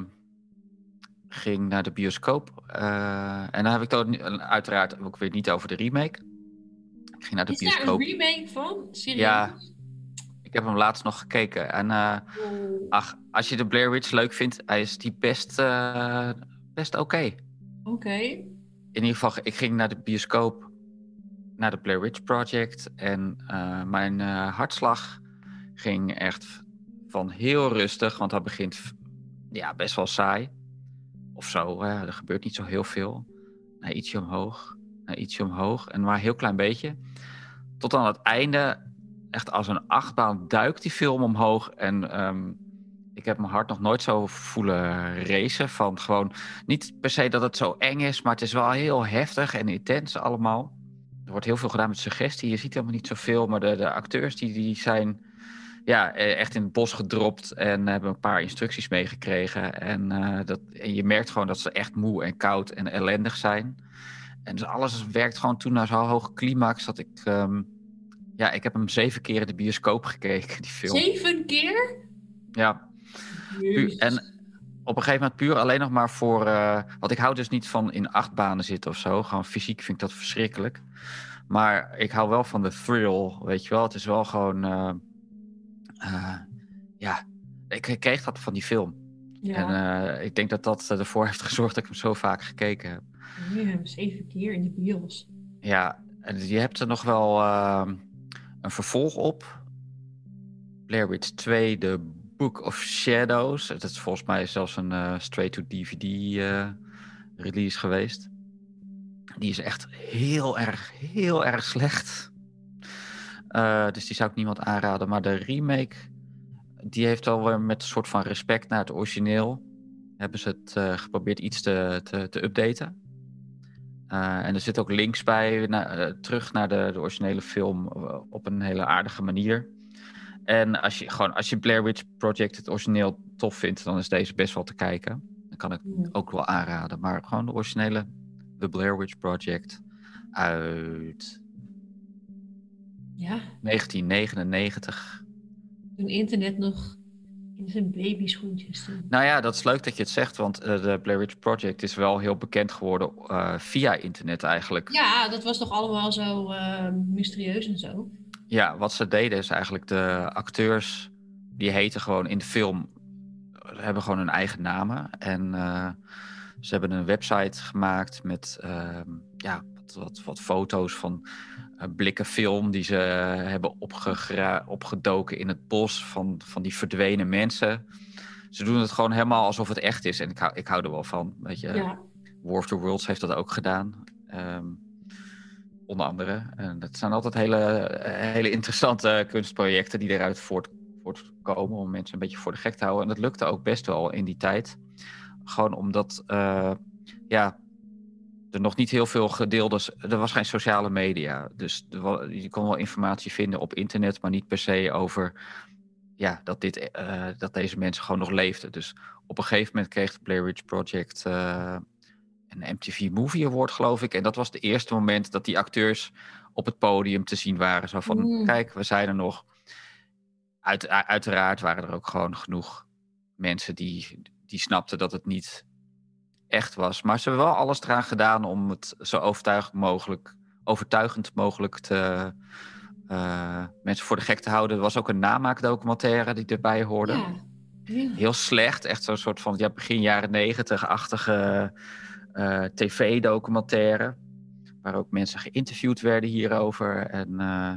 ging naar de bioscoop. Uh, en dan heb ik het uiteraard ook weer niet over de remake. Ik ging naar de Is bioscoop. Is daar een remake van? Serieus? Ja, ik heb hem laatst nog gekeken. En uh, oh. ach, als je de Blair Witch leuk vindt, hij is die best, best oké. Okay. Oké. Okay. In ieder geval, ik ging naar de bioscoop, naar de Blair Witch Project. En mijn hartslag ging echt heel rustig, want dat begint ja, best wel saai. Of zo, er gebeurt niet zo heel veel. Naar ietsje omhoog, ietsje omhoog. En maar een heel klein beetje. Tot aan het einde echt als een achtbaan duikt die film omhoog. En um, ik heb mijn hart nog nooit zo voelen racen. Van gewoon, niet per se dat het zo eng is, maar het is wel heel heftig en intens allemaal. Er wordt heel veel gedaan met suggestie. Je ziet helemaal niet zoveel, maar de, de acteurs die, die zijn ja, echt in het bos gedropt en hebben een paar instructies meegekregen. En, uh, dat, en je merkt gewoon dat ze echt moe en koud en ellendig zijn. En dus alles werkt gewoon toen naar zo'n hoge climax dat ik... Um, ja, ik heb hem zeven keer in de bioscoop gekeken, die film. Zeven keer? Ja. En op een gegeven moment puur alleen nog maar voor. eh, want ik hou dus niet van in achtbanen zitten of zo. Gewoon fysiek vind ik dat verschrikkelijk. Maar ik hou wel van de thrill, weet je wel. Het is wel gewoon. eh, eh, ja, ik, kreeg dat van die film. Ja, En eh, ik denk dat dat ervoor heeft gezorgd dat ik hem zo vaak gekeken heb. nu hebben we zeven keer in de bios. Ja, en je hebt er nog wel ehm, een vervolg op. Blair Witch 2, The Book of Shadows. Dat is volgens mij zelfs een eh, straight-to-DVD eh, release geweest. Die is echt heel erg, heel erg slecht. Eh, dus die zou ik niemand aanraden. Maar de remake, die heeft wel weer met een soort van respect naar het origineel... hebben ze het eh, geprobeerd iets te, te, te updaten. Uh, en er zit ook links bij terug naar de, de originele film op een hele aardige manier. En als je, gewoon, als je Blair Witch Project het origineel tof vindt, dan is deze best wel te kijken. Dan kan ik Ja. ook wel aanraden. Maar gewoon de originele The Blair Witch Project uit Ja, 1999. toen internet nog in zijn babyschoentjes stond. Nou ja, dat is leuk dat je het zegt, want eh, de Blair Witch Project is wel heel bekend geworden eh, via internet eigenlijk. Ja, dat was toch allemaal zo eh, mysterieus en zo. Ja, wat ze deden is eigenlijk de acteurs, die heten gewoon in de film, hebben gewoon hun eigen namen. En ze hebben een website gemaakt met ehm, ja, wat, wat, wat foto's van blikken film die ze hebben opgegra- opgedoken in het bos van, van die verdwenen mensen. Ze doen het gewoon helemaal alsof het echt is. En ik hou, ik hou er wel van. Weet je, Ja, War of the Worlds heeft dat ook gedaan. Ehm, onder andere. En dat zijn altijd hele, eh, hele interessante kunstprojecten die eruit voort, voortkomen. Om mensen een beetje voor de gek te houden. En dat lukte ook best wel in die tijd. Gewoon omdat eh, ja, er nog niet heel veel gedeelde... Er was geen sociale media. Dus er je kon wel informatie vinden op internet. Maar niet per se over ja, dat, dit, eh, dat deze mensen gewoon nog leefden. Dus op een gegeven moment kreeg de Blair Witch Project... eh, een MTV Movie Award, geloof ik. En dat was het eerste moment dat die acteurs op het podium te zien waren. Zo van, Mm. kijk, we zijn er nog. Uit, uiteraard waren er ook gewoon genoeg mensen die, die snapten dat het niet echt was. Maar ze hebben wel alles eraan gedaan om het zo overtuigend mogelijk, overtuigend mogelijk te, eh, mensen voor de gek te houden. Er was ook een namaakdocumentaire die erbij hoorde ja. ja. heel slecht. Echt zo'n soort van ja, begin jaren negentig-achtige eh, tv-documentaire. Waar ook mensen geïnterviewd werden hierover. En eh,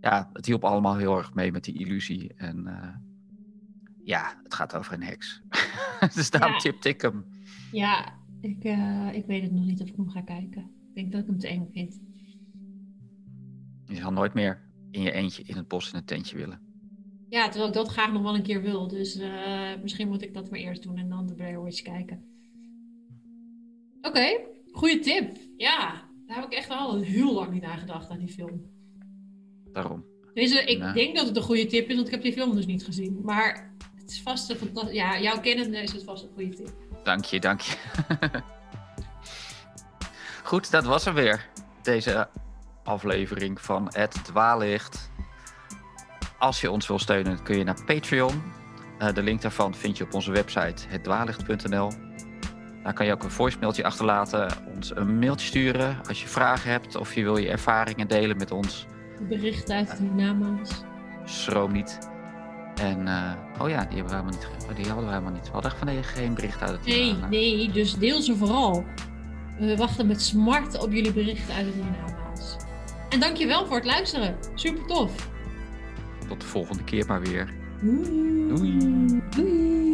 ja, het hielp allemaal heel erg mee met die illusie. En ja, het gaat over een heks. dus daarom Ja. tipte ik hem. Ja, ik, eh, ik weet het nog niet of ik hem ga kijken. Ik denk dat ik hem te eng vind. Je zal nooit meer in je eentje in het bos in een tentje willen. Ja, terwijl ik dat graag nog wel een keer wil. Dus eh, misschien moet ik dat maar eerst doen en dan de Blair Witch kijken. Oké, goede tip. Ja, daar heb ik echt al heel lang niet aan gedacht, aan die film. Daarom. Deze, ik denk dat het een goede tip is, want ik heb die film dus niet gezien. Maar het is vast een fantastisch... Ja, jouw kennende is het vast een goede tip. Dank je, dank je. Goed, dat was er weer. Deze aflevering van Het Dwaallicht. Als je ons wil steunen, kun je naar Patreon. Eh, de link daarvan vind je op onze website hetdwaallicht.nl. Daar kan je ook een voicemailtje achterlaten, ons een mailtje sturen als je vragen hebt of je wil je ervaringen delen met ons. Bericht uit het hiernamaals. Schroom niet. En, eh, oh ja, die, hebben we helemaal niet, oh, die hadden we helemaal niet. We hadden echt van nee, geen bericht uit het Nee, nee, dus deel ze vooral. We wachten met smart op jullie berichten uit het hiernamaals. En dankjewel voor het luisteren. Super tof. Tot de volgende keer maar weer. Doei. Doei. Doei.